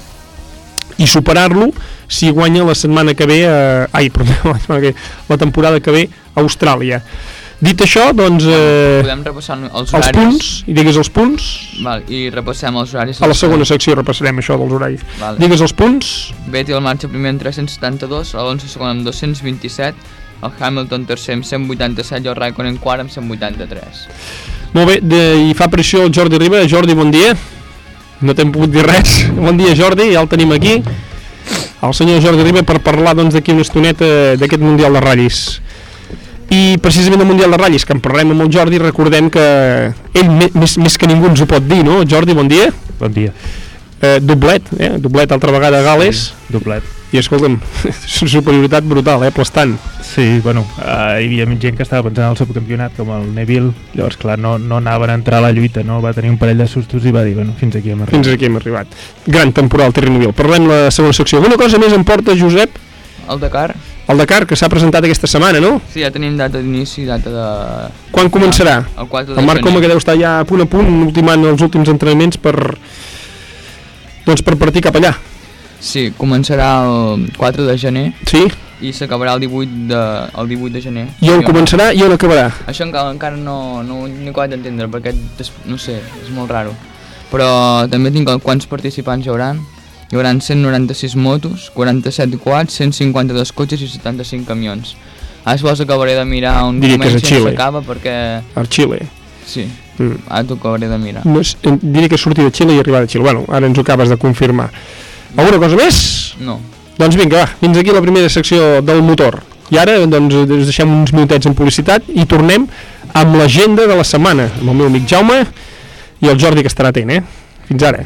Speaker 1: i superar-lo si guanya la setmana que ve eh, ai, perdó, la, que ve, la temporada que ve a Austràlia. Dit això, doncs eh,
Speaker 4: Podem repassar els
Speaker 1: els
Speaker 4: horaris.
Speaker 1: punts, i digues els punts,
Speaker 4: Val, I repassem els horaris.
Speaker 1: a la segona secció repassarem això dels horaris.
Speaker 4: Vale.
Speaker 1: Digues els punts,
Speaker 4: Vettel marxa primer amb 372, Alonso segon amb 227, el Hamilton tercer amb 187 i el Raikkonen quart amb 183.
Speaker 1: Molt bé, de, i fa pressió el Jordi Riba. Jordi, bon dia. No t'hem pogut dir res. Bon dia, Jordi, ja el tenim aquí. El senyor Jordi Riba per parlar doncs, d'aquí una estoneta d'aquest Mundial de Ratllis. I precisament del Mundial de Ratllis, que en parlem amb el Jordi, recordem que ell més, més que ningú ens ho pot dir, no? Jordi, bon dia.
Speaker 7: Bon dia.
Speaker 1: Eh, doblet, eh? doblet altra vegada a Gales.
Speaker 7: Doblet.
Speaker 1: I escolta'm, superioritat brutal, eh? aplastant.
Speaker 7: Sí, bueno, uh, hi havia gent que estava pensant en el subcampionat, com el Neville, llavors, clar, no, no anaven a entrar a la lluita, no? Va tenir un parell de sustos i va dir, bueno, fins aquí hem arribat.
Speaker 1: Fins aquí hem arribat. Gran temporal Terry Neville. Parlem la segona secció. Alguna cosa més em porta, Josep?
Speaker 4: El Dakar?
Speaker 1: El Dakar, que s'ha presentat aquesta setmana, no?
Speaker 4: Sí, ja tenim data d'inici data de...
Speaker 1: Quan començarà?
Speaker 4: El 4 de
Speaker 1: El Marc. Coma que deu estar ja a punt a punt ultimant els últims entrenaments per doncs per partir cap allà.
Speaker 4: Sí, començarà el 4 de gener
Speaker 1: Sí?
Speaker 4: i s'acabarà el 18 de, el 18 de gener.
Speaker 1: I on començarà i on acabarà?
Speaker 4: Això encara, encara no, no, no he acabat d'entendre perquè, no sé, és molt raro. Però també tinc quants participants hi hauran. Hi haurà 196 motos, 47 quads, 152 cotxes i 75 camions. Ara suposo que hauré de mirar un
Speaker 1: Diria a
Speaker 4: si no
Speaker 1: Xile.
Speaker 4: s'acaba perquè...
Speaker 1: Al Xile.
Speaker 4: Sí,
Speaker 1: Mm.
Speaker 4: ara t'ho hauré de mirar.
Speaker 1: No és, diria que sortir de Xile i arribar de Xile. Bueno, ara ens ho acabes de confirmar. Alguna cosa més?
Speaker 4: No.
Speaker 1: Doncs vinga, va, fins aquí la primera secció del motor. I ara doncs, ens deixem uns minutets en publicitat i tornem amb l'agenda de la setmana, amb el meu amic Jaume i el Jordi que estarà atent, eh? Fins ara.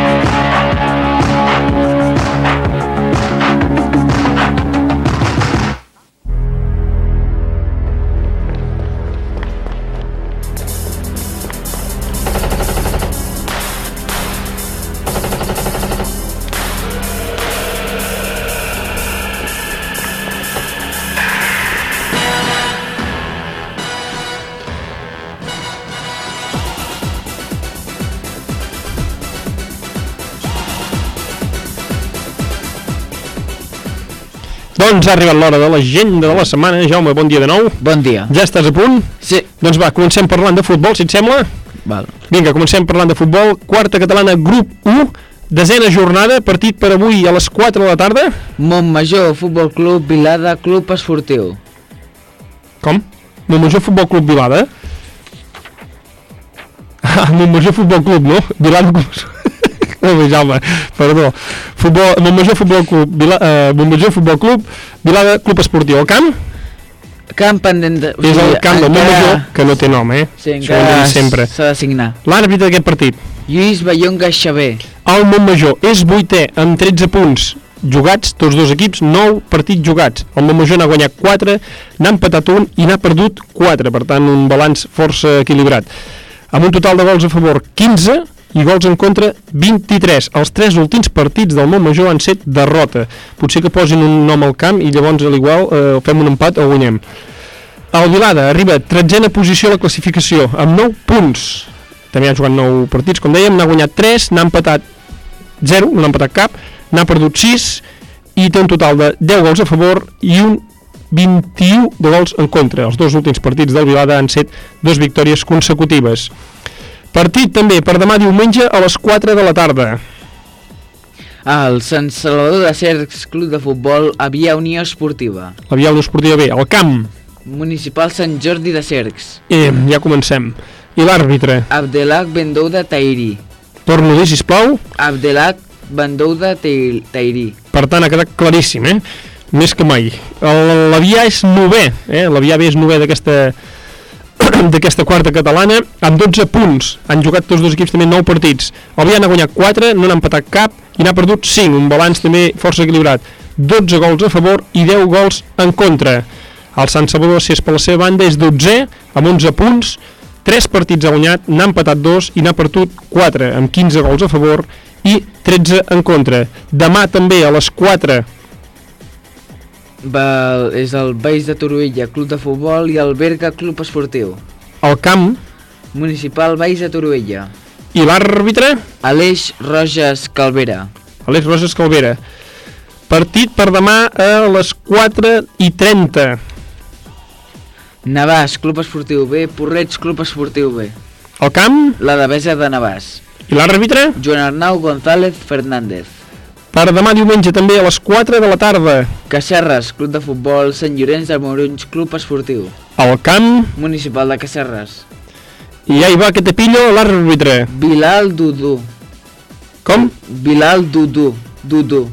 Speaker 1: Thank Doncs ha arribat l'hora de l'agenda de la setmana. Jaume, bon dia de nou.
Speaker 2: Bon dia.
Speaker 1: Ja estàs a punt?
Speaker 2: Sí.
Speaker 1: Doncs va, comencem parlant de futbol, si et sembla.
Speaker 2: Val.
Speaker 1: Vinga, comencem parlant de futbol. Quarta catalana, grup 1, desena jornada, partit per avui a les 4 de la tarda.
Speaker 2: Montmajor, Futbol Club, Vilada, Club Esportiu.
Speaker 1: Com? Montmajor Futbol Club Vilada? Ah, Montmajor Futbol Club, no? Vilada Club... Molt bé, Jaume, perdó. Futbol, Montmajor Futbol Club, Vila, eh, Montmajor Futbol Club, Vilada Club Esportiu. El camp?
Speaker 2: Camp pendent de...
Speaker 1: És el camp del Montmajor, que no té nom, eh?
Speaker 2: Sí, encara
Speaker 1: sempre.
Speaker 2: s'ha de signar.
Speaker 1: L'àrbitre d'aquest partit.
Speaker 2: Lluís Ballonga Xavé.
Speaker 1: El Montmajor és vuitè amb 13 punts jugats, tots dos equips, 9 partits jugats. El Montmajor n'ha guanyat 4, n'ha empatat un i n'ha perdut 4, per tant un balanç força equilibrat. Amb un total de gols a favor 15 i gols en contra 23. Els tres últims partits del Montmajor han set derrota. Potser que posin un nom al camp i llavors a l'igual eh, fem un empat o guanyem. El Vilada arriba a tretzena posició a la classificació amb 9 punts. També ha jugat 9 partits, com dèiem, n'ha guanyat 3, n'ha empatat 0, no n'ha empatat cap, n'ha perdut 6 i té un total de 10 gols a favor i un 21 de gols en contra. Els dos últims partits del Vilada han set dos victòries consecutives. Partit també per demà diumenge a les 4 de la tarda.
Speaker 2: El Sant Salvador de Cercs Club de Futbol Avià Unió Esportiva.
Speaker 1: La Vial Esportiva B, el camp.
Speaker 2: Municipal Sant Jordi de Cercs.
Speaker 1: Eh, ja comencem. I l'àrbitre?
Speaker 2: Abdelak Bendouda Tairi.
Speaker 1: Torno a dir, sisplau.
Speaker 2: Abdelak Bendouda Tair- Tairi.
Speaker 1: Per tant, ha quedat claríssim, eh? Més que mai. L'Avià és novè, eh? L'Avià B és novè d'aquesta d'aquesta quarta catalana amb 12 punts. Han jugat tots dos equips també 9 partits. El Vià n'ha guanyat 4, no n'ha empatat cap i n'ha perdut 5, un balanç també força equilibrat. 12 gols a favor i 10 gols en contra. El Sant Salvador, si és per la seva banda, és 12 amb 11 punts, 3 partits ha guanyat, n'ha empatat 2 i n'ha perdut 4, amb 15 gols a favor i 13 en contra. Demà també a les 4
Speaker 2: Va, és el Baix de Torroella Club de Futbol i el Berga Club Esportiu.
Speaker 1: al camp
Speaker 2: Municipal Baix de Torroella.
Speaker 1: i l'àrbitre
Speaker 2: Aleix Roges Calvera.
Speaker 1: Aleix Roses Calvera. Partit per demà a les 4 i 30.
Speaker 2: Navàs Club Esportiu B, Porreig Club Esportiu B.
Speaker 1: Al camp
Speaker 2: La Devesa de Navàs.
Speaker 1: i l'àrbitre
Speaker 2: Joan Arnau González Fernández.
Speaker 1: Per demà diumenge també a les 4 de la tarda.
Speaker 2: Cacerres Club de Futbol Sant Llorenç de Morunys Club Esportiu.
Speaker 1: Al camp
Speaker 2: Municipal de Cacerres.
Speaker 1: i ja hi va que te pillo l'àrbitre.
Speaker 2: Bilal Dudu.
Speaker 1: Com?
Speaker 2: Bilal Dudu. Dudu.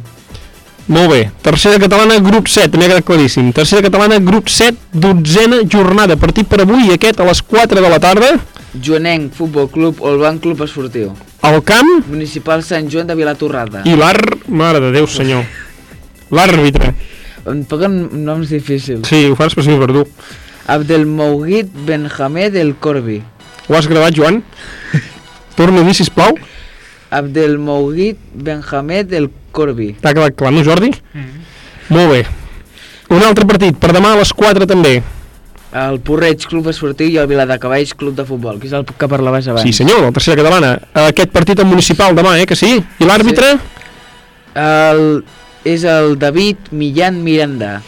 Speaker 1: Molt bé. Tercera catalana, grup 7, també ha quedat claríssim. Tercera catalana, grup 7, dotzena jornada. Partit per avui, aquest a les 4 de la tarda.
Speaker 2: Joanenc Futbol Club Olban Club Esportiu.
Speaker 1: Al camp
Speaker 2: Municipal Sant Joan de Vilatorrada.
Speaker 1: i l'àr... Mare de Déu, senyor. L'àrbitre.
Speaker 2: Em paguen noms difícils.
Speaker 1: Sí, ho fas per si per tu.
Speaker 2: Abdelmouguid Benhamed El Corbi.
Speaker 1: Ho has gravat, Joan? Torna a dir, sisplau.
Speaker 2: Abdelmouguid Benhamed El Corbi.
Speaker 1: T'ha quedat clar, no, Jordi? Mm. Molt bé. Un altre partit, per demà a les 4 també.
Speaker 2: El Porreig Club Esportiu i el Viladecavalls Club de Futbol, que és el que parlaves abans.
Speaker 1: Sí, senyor, la tercera catalana. Aquest partit al municipal demà, eh, que sí? I l'àrbitre?
Speaker 2: El, és el David Millán Miranda.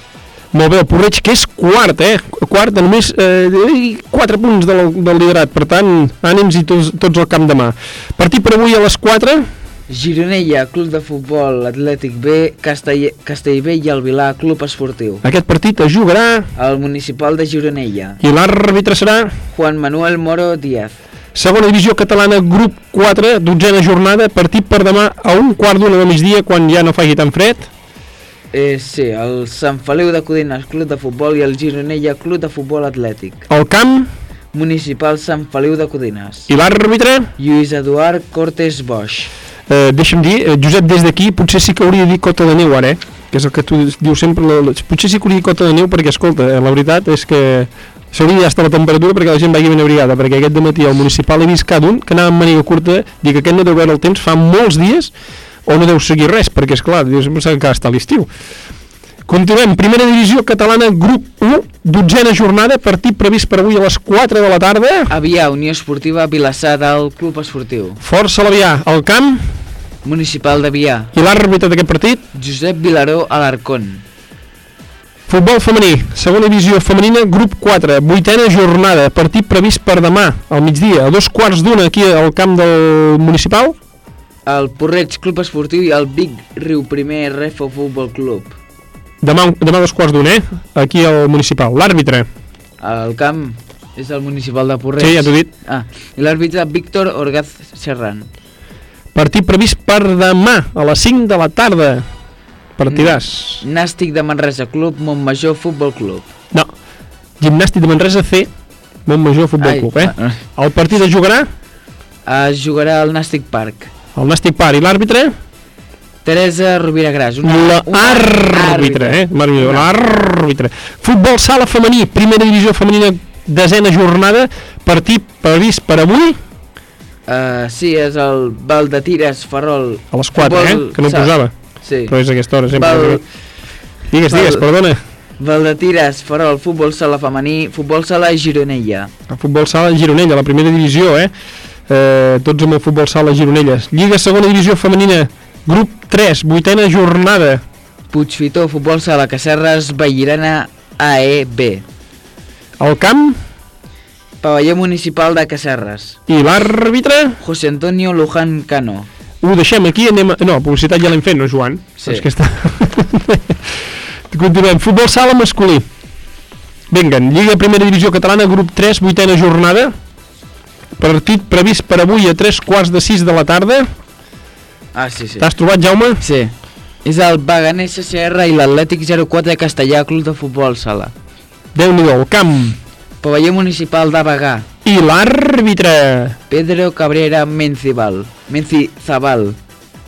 Speaker 1: Molt bé, el Porreig, que és quart, eh? Quart de només eh, 4 punts del, del liderat. Per tant, ànims i tots, tots al camp demà. Partit per avui a les 4.
Speaker 2: Gironella, Club de Futbol Atlètic B, Castell, Castellbell i el Vilà, Club Esportiu.
Speaker 1: Aquest partit es jugarà
Speaker 2: El Municipal de Gironella.
Speaker 1: i l'àrbitre serà
Speaker 2: Juan Manuel Moro Díaz.
Speaker 1: segona divisió catalana, grup 4, dotzena jornada, partit per demà a un quart d'una de migdia quan ja no faci tan fred.
Speaker 2: Eh, sí, el Sant Feliu de Codines, Club de Futbol i el Gironella, Club de Futbol Atlètic.
Speaker 1: Al camp
Speaker 2: Municipal Sant Feliu de Codines.
Speaker 1: i l'àrbitre
Speaker 2: Lluís Eduard Cortés Bosch.
Speaker 1: Eh, deixa'm dir, eh, Josep, des d'aquí potser sí que hauria de dir cota de neu ara, eh? que és el que tu dius sempre, la, la, potser sí que hauria de dir cota de neu perquè, escolta, eh, la veritat és que s'hauria d'estar la temperatura perquè la gent vagi ben abrigada, perquè aquest matí al municipal he vist cada un que anava amb màniga curta, dic que aquest no deu veure el temps fa molts dies o no deu seguir res, perquè és clar, jo sempre que està a l'estiu. Continuem, primera divisió catalana, grup 1, dotzena jornada, partit previst per avui a les 4 de la tarda.
Speaker 2: Avià, Unió Esportiva Vilassar del Club Esportiu.
Speaker 1: Força l'Avià, al camp,
Speaker 2: Municipal d'Avià.
Speaker 1: i l'àrbitre d'aquest partit,
Speaker 2: Josep Vilaró Alarcón.
Speaker 1: Futbol femení, segona divisió femenina, grup 4, vuitena jornada, partit previst per demà, al migdia, a dos quarts d'una aquí al camp del municipal.
Speaker 2: El Porreig Club Esportiu i el Vic Riu Primer Refo Futbol Club.
Speaker 1: Demà, demà dos quarts d'una, eh? Aquí al municipal. L'àrbitre,
Speaker 2: El camp és el municipal de Porreig.
Speaker 1: Sí, ja t'ho dit.
Speaker 2: Ah, i l'àrbitre Víctor Orgaz Serran.
Speaker 1: Partit previst per demà, a les 5 de la tarda. Partidàs.
Speaker 2: Nàstic de Manresa Club, Montmajor Futbol Club.
Speaker 1: No, gimnàstic de Manresa C, Montmajor Futbol
Speaker 2: Ai,
Speaker 1: Club, eh? El partit es jugarà
Speaker 2: Es jugarà al Nàstic Park.
Speaker 1: al Nàstic Par i l'àrbitre,
Speaker 2: Teresa Rovira Gras.
Speaker 1: l'àrbitre, eh? L'àrbitre. Futbol sala femení, primera divisió femenina, desena jornada, partit previst per avui,
Speaker 2: Uh, sí, és el Val de Tires Ferrol.
Speaker 1: a les 4, eh? Que no posava.
Speaker 2: Sí.
Speaker 1: Però és aquesta hora, sempre.
Speaker 2: Val-
Speaker 1: Digues, digues,
Speaker 2: Val-
Speaker 1: perdona.
Speaker 2: Val de Tires Ferrol, Futbol Sala Femení, Futbol Sala Gironella.
Speaker 1: El futbol sala Gironella, la primera divisió, eh? eh tots amb el futbol sala Gironelles. Lliga segona divisió femenina, grup 3, vuitena jornada.
Speaker 2: Puigfitó, Futbol Sala Cacerres, Vallirana AEB.
Speaker 1: El camp
Speaker 2: Pavelló Municipal de Cacerres.
Speaker 1: i l'àrbitre,
Speaker 2: José Antonio Luján Cano.
Speaker 1: ho deixem aquí, anem a... No, publicitat ja l'hem fet, no, Joan?
Speaker 2: Sí.
Speaker 1: És que està... Continuem. Futbol sala masculí. Venguen, Lliga Primera Divisió Catalana, grup 3, vuitena jornada. Partit previst per avui a 3 quarts de 6 de la tarda.
Speaker 2: Ah, sí, sí.
Speaker 1: T'has trobat, Jaume?
Speaker 2: Sí. És el Baganés CCR i l'Atlètic 04 de Castellà, Club de Futbol Sala.
Speaker 1: Déu-n'hi-do, el camp.
Speaker 2: Pavelló Municipal de Bagà.
Speaker 1: I l'àrbitre.
Speaker 2: Pedro Cabrera Mencibal. Mencizabal.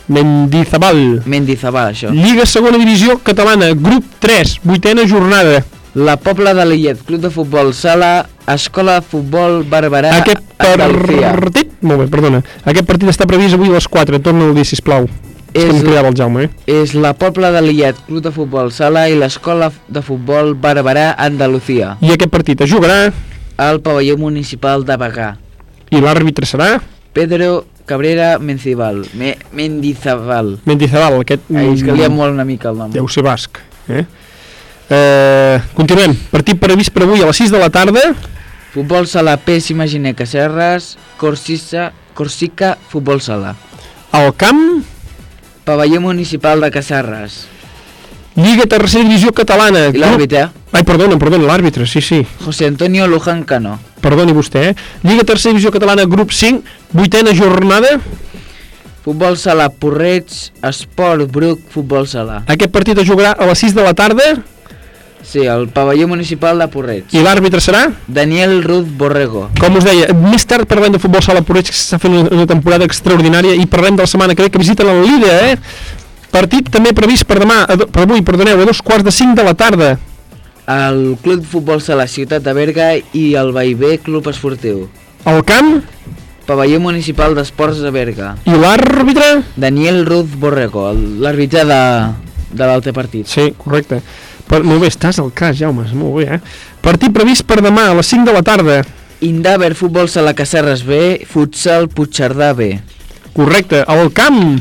Speaker 1: Mendizabal.
Speaker 2: Mendizabal, això.
Speaker 1: Lliga Segona Divisió Catalana, grup 3, vuitena jornada.
Speaker 2: La Pobla de Lillet, Club de Futbol Sala, Escola de Futbol Barberà,
Speaker 1: Aquest partit... Molt bé, perdona. Aquest partit està previst avui a les 4. Torna-ho a dir, sisplau. És,
Speaker 2: És
Speaker 1: cridava el Jaume, eh?
Speaker 2: És la Pobla de Lillet, Club de Futbol Sala i l'Escola de Futbol Barberà, Andalucía.
Speaker 1: I aquest partit es jugarà
Speaker 2: Al Pavelló Municipal de Bagà.
Speaker 1: i l'àrbitre serà
Speaker 2: Pedro Cabrera Mencibal. Me Mendizabal.
Speaker 1: Mendizabal, aquest...
Speaker 2: Ai, és que
Speaker 1: mm,
Speaker 2: li ha molt una mica el nom.
Speaker 1: Deu ser basc, eh? Eh, continuem. Partit previst per avui a les 6 de la tarda.
Speaker 2: Futbol Sala PES Imaginer Cacerres, Corsissa, Corsica, Futbol Sala.
Speaker 1: Al camp,
Speaker 2: Pavelló Municipal de Cacerres.
Speaker 1: Lliga Tercera Divisió Catalana.
Speaker 2: I l'àrbitre?
Speaker 1: Ai, perdona, perdona, l'àrbitre, sí, sí.
Speaker 2: José Antonio Luján Cano.
Speaker 1: Perdoni vostè, eh? Lliga Tercera Divisió Catalana, grup 5, vuitena jornada.
Speaker 2: Futbol Sala Porreig, Esport Bruc, Futbol Sala.
Speaker 1: Aquest partit es jugarà a les 6 de la tarda
Speaker 2: Sí, el pavelló municipal de Porreig.
Speaker 1: i l'àrbitre serà,
Speaker 2: Daniel Ruz Borrego.
Speaker 1: com us deia, més tard parlem de futbol sala Porreig, que s'està fent una, temporada extraordinària i parlem de la setmana que ve que visiten el líder, eh? Partit també previst per demà, do, per avui, perdoneu, a dos quarts de 5 de la tarda.
Speaker 2: El Club de Futbol Sala Ciutat de Berga i el Baibé Club Esportiu.
Speaker 1: Al camp
Speaker 2: Pavelló Municipal d'Esports de Berga.
Speaker 1: i l'àrbitre...
Speaker 2: Daniel Ruz Borrego, el- l'àrbitre de, de l'altre partit.
Speaker 1: Sí, correcte. Per, molt bé, estàs al cas, Jaume, molt bé, eh? Partit previst per demà a les 5 de la tarda.
Speaker 2: Indaver Futbol Sala Cacerres B, Futsal Puigcerdà B.
Speaker 1: Correcte, al camp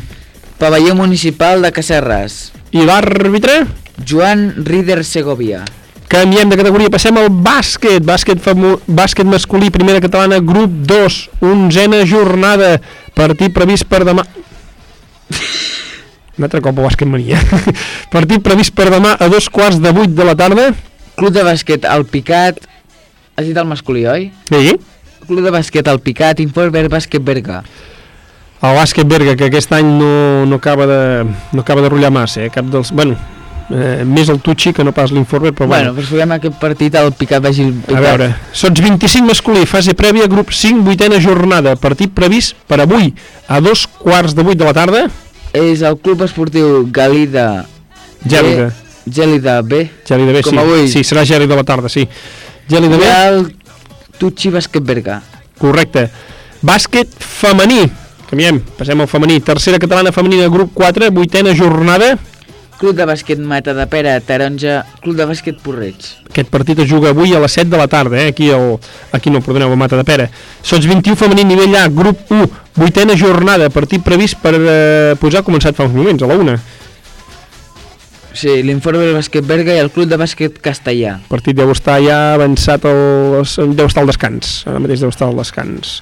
Speaker 2: Pavelló Municipal de Cacerres.
Speaker 1: i l'àrbitre...
Speaker 2: Joan Rider Segovia.
Speaker 1: Canviem de categoria, passem al bàsquet. Bàsquet, famo, bàsquet masculí, primera catalana, grup 2, onzena jornada. Partit previst per demà... Un altre cop a bàsquet mania. Partit previst per demà a dos quarts de vuit de la tarda.
Speaker 2: Club de bàsquet El Picat. Has dit el masculí, oi?
Speaker 1: Sí.
Speaker 2: Club de bàsquet El Picat, Informer Bàsquet Berga.
Speaker 1: El bàsquet Berga, que aquest any no, no, acaba de, no acaba de rotllar massa, eh? Cap dels... Bueno, eh, més el Tucci que no pas l'Informer, però
Speaker 2: Bueno,
Speaker 1: bueno.
Speaker 2: però juguem aquest partit al Picat vagi Picat.
Speaker 1: A veure, sots 25 masculí, fase prèvia, grup 5, vuitena jornada, partit previst per avui, a dos quarts de vuit de la tarda.
Speaker 2: És el Club Esportiu Galida
Speaker 1: Gèlida.
Speaker 2: B, Gèlida B.
Speaker 1: Gèlida B,
Speaker 2: Com
Speaker 1: sí.
Speaker 2: avui.
Speaker 1: Sí, serà Gèlida de la tarda, sí. Gèlida B,
Speaker 2: el Tucci Bàsquet Berga.
Speaker 1: correcte. Bàsquet femení, canviem, passem al femení. Tercera catalana femenina, grup 4, vuitena jornada.
Speaker 2: Club de bàsquet Mata de Pera, Taronja, Club de bàsquet Porreig.
Speaker 1: Aquest partit es juga avui a les 7 de la tarda, eh? aquí, el, aquí no, perdoneu, a Mata de Pera. Sots 21 femení nivell A, grup 1, vuitena jornada, partit previst per eh, posar, començat fa uns moments, a la 1.
Speaker 2: Sí, l'informe del bàsquet Berga i el Club de bàsquet Castellà.
Speaker 1: El partit deu estar ja avançat, el, deu estar al descans, ara mateix deu estar al descans.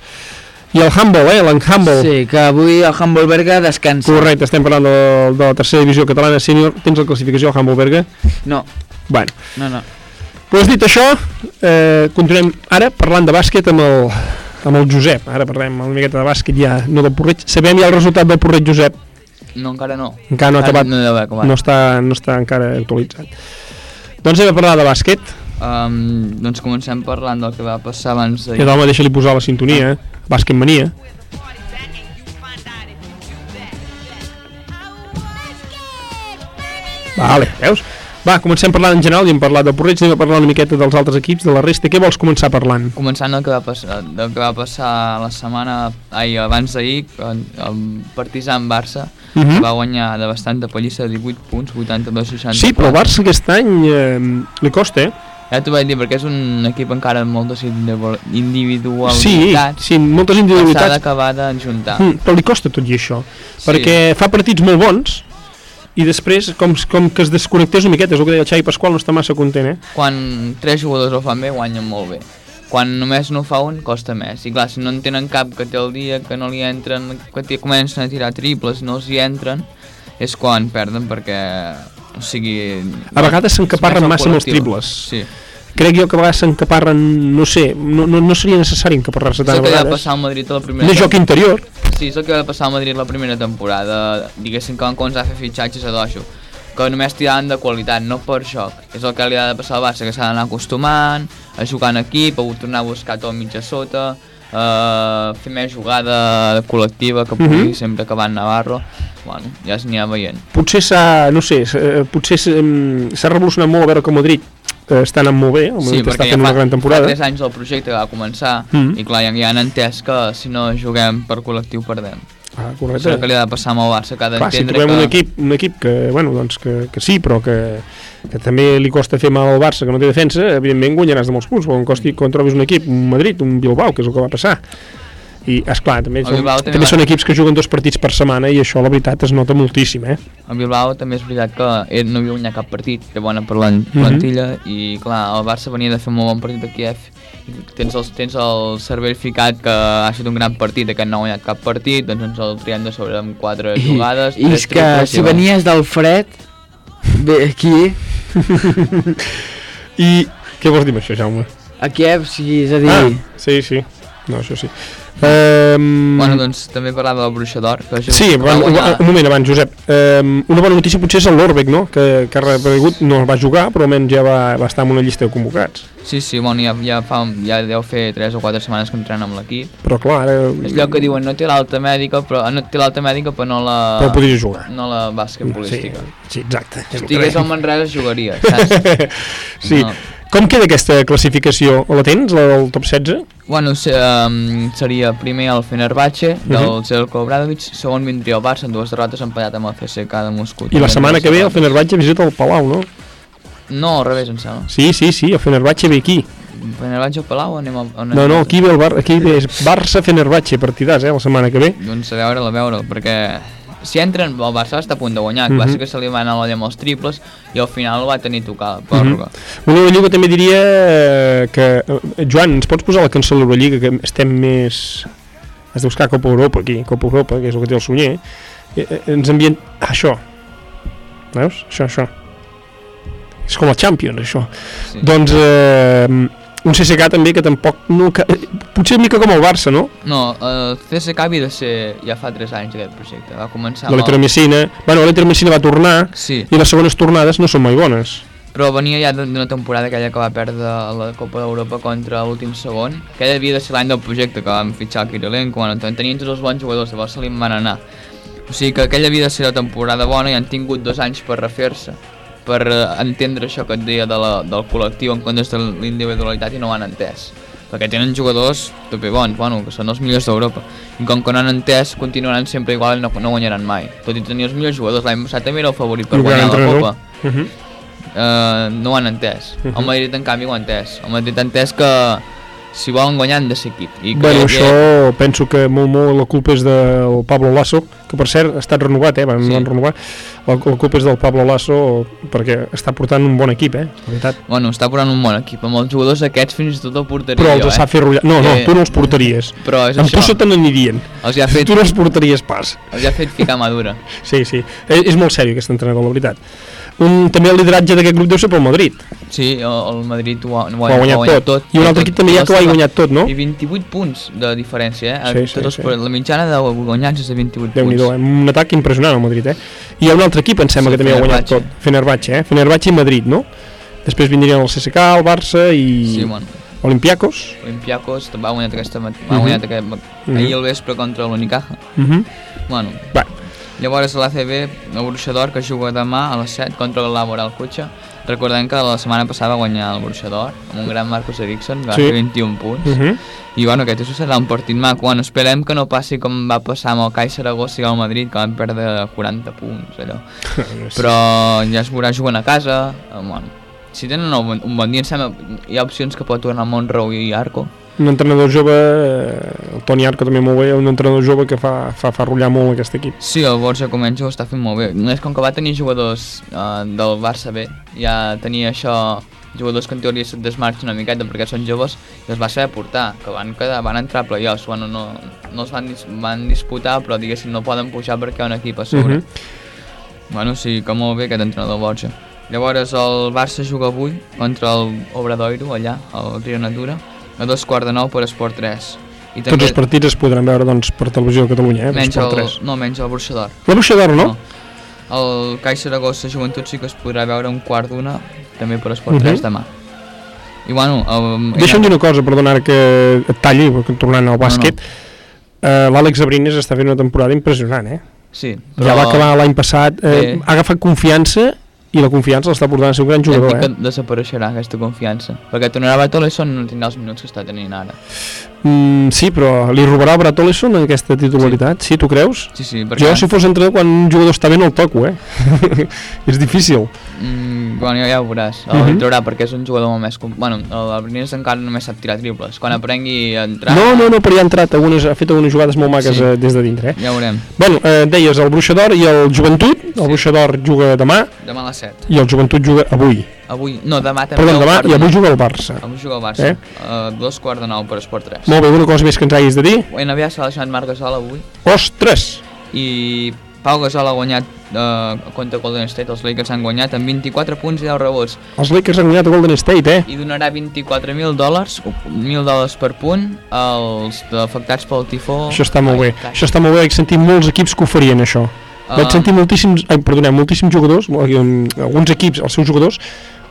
Speaker 1: I el handball, eh, l'enhandball.
Speaker 2: Sí, que avui el Humboldt Berga descansa.
Speaker 1: Correcte, estem parlant de, de la tercera divisió catalana sènior. Tens la classificació al handball Berga?
Speaker 2: No,
Speaker 1: Bueno,
Speaker 2: no, no.
Speaker 1: doncs dit això, eh, continuem ara parlant de bàsquet amb el, amb el Josep. Ara parlem una miqueta de bàsquet ja, no del Porreig. Sabem ja el resultat del Porreig, Josep.
Speaker 4: No, encara no.
Speaker 1: Encara no ha acabat,
Speaker 4: No haver acabat.
Speaker 1: no està, no està encara actualitzat. Doncs anem a parlar de bàsquet.
Speaker 4: Um, doncs comencem parlant del que va passar abans d'ahir.
Speaker 1: l'home deixa-li posar la sintonia, eh? bàsquet mania. Vale, veus? Va, comencem parlant en general i hem parlat del Porreig, anem a parlar una miqueta dels altres equips, de la resta. Què vols començar parlant?
Speaker 4: Començant del que va passar, del que va passar la setmana, ai, abans d'ahir, el, Partizan Barça,
Speaker 1: Mhm.
Speaker 4: que va guanyar de bastanta pallissa de 18 punts, 82-64.
Speaker 1: Sí, però el Barça aquest any eh, li costa, eh?
Speaker 4: Ja t'ho vaig dir, perquè és un equip encara amb moltes individu-
Speaker 1: Sí,
Speaker 4: individualitats.
Speaker 1: sí, moltes
Speaker 4: que S'ha
Speaker 1: individualitats.
Speaker 4: d'acabar d'enjuntar.
Speaker 1: Mm, però li costa tot i això,
Speaker 4: Sí.
Speaker 1: perquè fa partits molt bons i després com, com que es desconnectés una miqueta, és el que deia el Xavi Pasqual, no està massa content, eh?
Speaker 4: Quan tres jugadors ho fan bé, guanyen molt bé. quan només no fa un costa més i clar, si no en tenen cap que té el dia que no li entren, que comencen a tirar triples no els hi entren és quan perden perquè o sigui...
Speaker 1: A vegades s'encaparren
Speaker 4: és
Speaker 1: massa amb els triples.
Speaker 4: Sí.
Speaker 1: Crec jo que a vegades s'encaparren, no sé, no, no, no seria necessari encaparrar-se
Speaker 4: És
Speaker 1: tant
Speaker 4: el
Speaker 1: a
Speaker 4: que va
Speaker 1: vegades.
Speaker 4: passar al Madrid a la primera
Speaker 1: De joc interior.
Speaker 4: Sí, és el que va passar al Madrid la primera temporada, diguéssim que van començar a fer fitxatges a dojo, que només tiraven de qualitat, no per joc. És el que li ha de passar al Barça, que s'ha d'anar acostumant, a jugar en equip, a tornar a buscar tot mig a sota, a fer més jugada col·lectiva que pugui,
Speaker 1: Mhm.
Speaker 4: sempre que va en Navarro. Bueno, ja n'hi ha veient.
Speaker 1: Potser s'ha, no sé, s'ha- potser s'ha revolucionat molt a veure que Madrid eh, està anant molt bé, el Madrid està
Speaker 4: perquè
Speaker 1: fent
Speaker 4: ja
Speaker 1: una
Speaker 4: fa,
Speaker 1: gran temporada.
Speaker 4: fa 3 anys el projecte va començar
Speaker 1: Mhm.
Speaker 4: i clar, ja, ja han entès que si no juguem per col·lectiu perdem.
Speaker 1: Ah,
Speaker 4: És
Speaker 1: correcte.
Speaker 4: el que li ha de passar amb el Barça, que ha
Speaker 1: Clar, si
Speaker 4: d'entendre
Speaker 1: trobem
Speaker 4: que...
Speaker 1: un equip, un equip que, bueno, doncs que, que sí, però que, que també li costa fer mal al Barça, que no té defensa, evidentment guanyaràs de molts punts, però quan, quan trobis un equip, un Madrid, un Bilbao, que és el que va passar. I, esclar, també, són, també,
Speaker 4: també va-
Speaker 1: són equips que juguen dos partits per setmana i això, la veritat, es nota moltíssim, eh?
Speaker 4: El Bilbao també és veritat que no havia guanyat cap partit, té bona per la
Speaker 1: Mhm.
Speaker 4: plantilla i clar, el Barça venia de fer un molt bon partit a Kiev tens el, tens el cervell ficat que ha estat un gran partit, aquest no ha guanyat cap partit, doncs ens el triem de sobre amb quatre
Speaker 2: I,
Speaker 4: jugades.
Speaker 2: i és que
Speaker 4: triples
Speaker 2: si venies del fred, bé, aquí,
Speaker 1: I què vols dir amb això, Jaume?
Speaker 2: a Kiev, sí, és a dir...
Speaker 1: Ah, sí, sí. No, això sí. Um,
Speaker 4: Bueno, doncs també parlava del Bruixa d'Or.
Speaker 1: Sí,
Speaker 4: va
Speaker 1: un, moment abans, Josep. Um, una bona notícia potser és el Lorbeck, no? Que, que ha repregut, no va jugar, però almenys ja va, va estar en una llista de convocats.
Speaker 4: Sí, sí, bueno, ja, ja, fa, ja deu fer 3 o 4 setmanes que entrena amb l'equip.
Speaker 1: Però clar, ara...
Speaker 4: És allò que diuen, no té l'alta mèdica, però no té l'alta mèdica, però no la...
Speaker 1: Però podria jugar.
Speaker 4: No la basquetbolística.
Speaker 1: Sí, sí, exacte.
Speaker 4: Si estigués al Manresa jugaria, saps?
Speaker 1: sí.
Speaker 4: No.
Speaker 1: Com queda aquesta classificació? La tens, la del top 16?
Speaker 4: Bueno, se, um, seria primer el Fenerbahce del
Speaker 1: Mhm.
Speaker 4: Zelko Obradovic, segon vindria el Barça amb dues derrotes empatat amb el CSK de Moscou.
Speaker 1: I la setmana que ve el Fenerbahce visita el Palau, no?
Speaker 4: No, al revés, em sembla.
Speaker 1: Sí, sí, sí, el Fenerbahce ve aquí.
Speaker 4: Fenerbahce o Palau anem a... on
Speaker 1: No, no, aquí ve el Bar aquí ve és Barça-Fenerbahce, partidàs, eh, la setmana que ve.
Speaker 4: Doncs a veure, a veure, perquè si entren, el Barça està a punt de guanyar, mm. -hmm. va ser que se li va anar la llama als triples i al final va tenir tocar la pròrroga.
Speaker 1: Mhm. Una Eurolliga també diria eh, que... eh, Joan, ens pots posar la cançó de l'Eurolliga, que estem més... Has de buscar Copa Europa aquí, Copa Europa, que és el que té el Sunyer. Eh, eh, ens envien... Ah, això. Veus? Això, això. És com el Champions, això.
Speaker 4: Sí.
Speaker 1: Doncs eh, un CSK també que tampoc... No, que, potser una mica com el Barça, no?
Speaker 4: No, el CSK havia de ser ja fa 3 anys aquest projecte, va començar amb el-
Speaker 1: L'Electromicina... Bueno, l'Electromicina va tornar
Speaker 4: Sí.
Speaker 1: i les segones tornades no són mai bones.
Speaker 4: però venia ja d'una temporada aquella que va perdre la Copa d'Europa contra l'últim segon, que havia de ser l'any del projecte, que vam fitxar el Kirilenko, ten- tenien tots els bons jugadors, llavors se li van anar. O sigui que aquella havia de ser la temporada bona i han tingut dos anys per refer-se, per eh, entendre això que et deia de la, del col·lectiu en comptes de l'individualitat i no ho han entès perquè tenen jugadors tope bons, bueno, que són els millors d'Europa i com que no han entès continuaran sempre igual i no, no guanyaran mai tot i tenir els millors jugadors, l'any passat també era el favorit per guanyar la. Copa
Speaker 1: Uh -huh.
Speaker 4: eh, no ho han entès.
Speaker 1: Mhm.
Speaker 4: El Madrid, en canvi, ho ha entès. El Madrid ha entès que si volen guanyar han de ser equip. I
Speaker 1: Bueno,
Speaker 4: que-
Speaker 1: això penso que molt, molt la culpa és del Pablo Lasso, que per cert ha estat renovat, eh, van,
Speaker 4: Sí.
Speaker 1: van renovar. La, la culpa és del Pablo Lasso perquè està portant un bon equip, eh, la veritat.
Speaker 4: Bueno, està posant un bon equip. Amb els jugadors aquests fins i tot el portaria
Speaker 1: Però els
Speaker 4: jo, eh?
Speaker 1: Rullat... No, no,
Speaker 4: Eh,
Speaker 1: tu no els portaries.
Speaker 4: Però és
Speaker 1: amb
Speaker 4: això.
Speaker 1: se te n'anirien.
Speaker 4: Els ha fet-
Speaker 1: Tu no els portaries pas.
Speaker 4: Els ha fet ficar madura.
Speaker 1: Sí, sí. Eh, és molt sèrio aquest entrenador, la veritat. Un, també el lideratge d'aquest grup deu ser pel Madrid.
Speaker 4: Sí, el, Madrid ho ha, ho
Speaker 1: ha guanyat tot. I un altre equip també hi ha que ho ha guanyat tot, no?
Speaker 4: I 28 punts de diferència, eh?
Speaker 1: Sí,
Speaker 4: Tots
Speaker 1: sí,
Speaker 4: els-
Speaker 1: sí.
Speaker 4: La mitjana de guanyats és de 28
Speaker 1: déu nhi
Speaker 4: punts.
Speaker 1: eh? un atac impressionant al Madrid, eh? I hi ha un altre equip, em sembla
Speaker 4: Sí,
Speaker 1: que també ha guanyat tot,
Speaker 4: Fenerbahce.
Speaker 1: Fenerbahce, eh? Fenerbahce i Madrid, no? Després vindrien el CSK, el Barça i
Speaker 4: Sí, bueno.
Speaker 1: Olympiacos.
Speaker 4: Olympiacos va guanyat aquesta va
Speaker 1: Mhm.
Speaker 4: guanyat aquest,
Speaker 1: Mhm.
Speaker 4: ahir al vespre contra l'Unicaja.
Speaker 1: Mhm.
Speaker 4: Bueno,
Speaker 1: Va.
Speaker 4: Llavors l'ACB, el Borussia d'Or, que juga demà a les 7 contra el Laboral Cotxa. Recordem que la setmana passada va guanyar el Borussia d'Or amb un gran Marcos Eriksson, va
Speaker 1: Sí.
Speaker 4: fer 21 punts.
Speaker 1: Mhm.
Speaker 4: I bueno, aquest serà un partit maco. Bueno, esperem que no passi com va passar amb el CAI Saragossa i el Madrid, que van perdre 40 punts, allò. Però ja es veurà jugant a casa. eh, Bueno, si tenen un bon, un bon dia, em sembla, hi ha opcions que pot tornar Montreux i Arco.
Speaker 1: Un entrenador jove, eh, el Toni Arco també molt bé, un entrenador jove que fa, fa, fa rotllar molt aquest equip.
Speaker 4: Sí, el Borja Comenjo ho està fent molt bé. Només com que va tenir jugadors uh, del Barça B, ja tenia això jugadors que en teoria se't desmarxen una miqueta perquè són joves i els va saber portar, que van, quedar, van entrar a playoffs, bueno, no, no els van, dis, van disputar, però diguéssim no poden pujar perquè hi ha un equip a sobre.
Speaker 1: Mhm.
Speaker 4: Bueno, sí, que molt bé aquest entrenador Borja. Llavors el Barça juga avui contra el Obradoiro, allà, al Rio Natura, a dos quarts de nou per Esport 3. I
Speaker 1: Tots els partits es podran veure doncs, per televisió de Catalunya, eh?
Speaker 4: menys el,
Speaker 1: 3.
Speaker 4: no, menys el Bruixa d'Or.
Speaker 1: La Bruixa d'Or, no?
Speaker 4: El Cai Saragossa Joventut sí que es podrà veure un quart d'una, també per Esport
Speaker 1: Mhm.
Speaker 4: 3 demà. I bueno... El,
Speaker 1: Deixa'm dir una cosa, perdonar que et talli, tornant al bàsquet. Eh, L'Àlex Abrines està fent una temporada impressionant, eh?
Speaker 4: Sí,
Speaker 1: Ja va acabar l'any passat, eh,
Speaker 4: Bé.
Speaker 1: ha agafat confiança i la confiança l'està portant a ser un gran
Speaker 4: Ja
Speaker 1: jugador,
Speaker 4: dic
Speaker 1: eh?
Speaker 4: que desapareixerà aquesta confiança, perquè tornarà a Batolesson no tindrà els minuts que està tenint ara.
Speaker 1: Mm, sí, però li robarà a Brad Oleson aquesta titularitat? Sí. tu creus?
Speaker 4: Sí, sí, perquè...
Speaker 1: Jo, si fos entrenador, quan un jugador està bé, no el toco, eh? és difícil.
Speaker 4: Mm, bueno, ja, ho veuràs, el
Speaker 1: Mhm.
Speaker 4: uh -huh. traurà perquè és un jugador molt més... com- Bueno, el Brines encara només sap tirar triples, quan aprengui a entrar...
Speaker 1: No, no, no, però ja ha entrat, algunes, ha fet algunes jugades molt maques
Speaker 4: Sí.
Speaker 1: eh, des de dintre, eh?
Speaker 4: Ja veurem.
Speaker 1: Bueno, eh, deies el Bruixa d'Or i el Joventut, el Bruixa d'Or juga demà
Speaker 4: Demà a les 7.
Speaker 1: i el Joventut juga avui.
Speaker 4: Avui, no, demà també.
Speaker 1: Perdó, demà i avui juga el Barça.
Speaker 4: Avui juga el Barça.
Speaker 1: Eh?
Speaker 4: Eh? Uh, dos quarts de nou per Esport 3.
Speaker 1: Molt bé, una cosa més que ens hagis de dir?
Speaker 4: NBA s'ha deixat Marc Gasol avui.
Speaker 1: Ostres!
Speaker 4: I Pau Gasol ha guanyat uh, contra Golden State, els Lakers han guanyat amb 24 punts i 10 rebots.
Speaker 1: Els Lakers han guanyat a Golden State, eh?
Speaker 4: I donarà 24.000 dòlars, 1.000 dòlars per punt, als afectats pel tifó.
Speaker 1: Això està molt
Speaker 4: Ai,
Speaker 1: bé. Això està molt bé, vaig sentir molts equips que ho farien, això.
Speaker 4: Ah.
Speaker 1: Vaig sentir moltíssims, ai, perdoneu, moltíssims jugadors, um, alguns equips, els seus jugadors,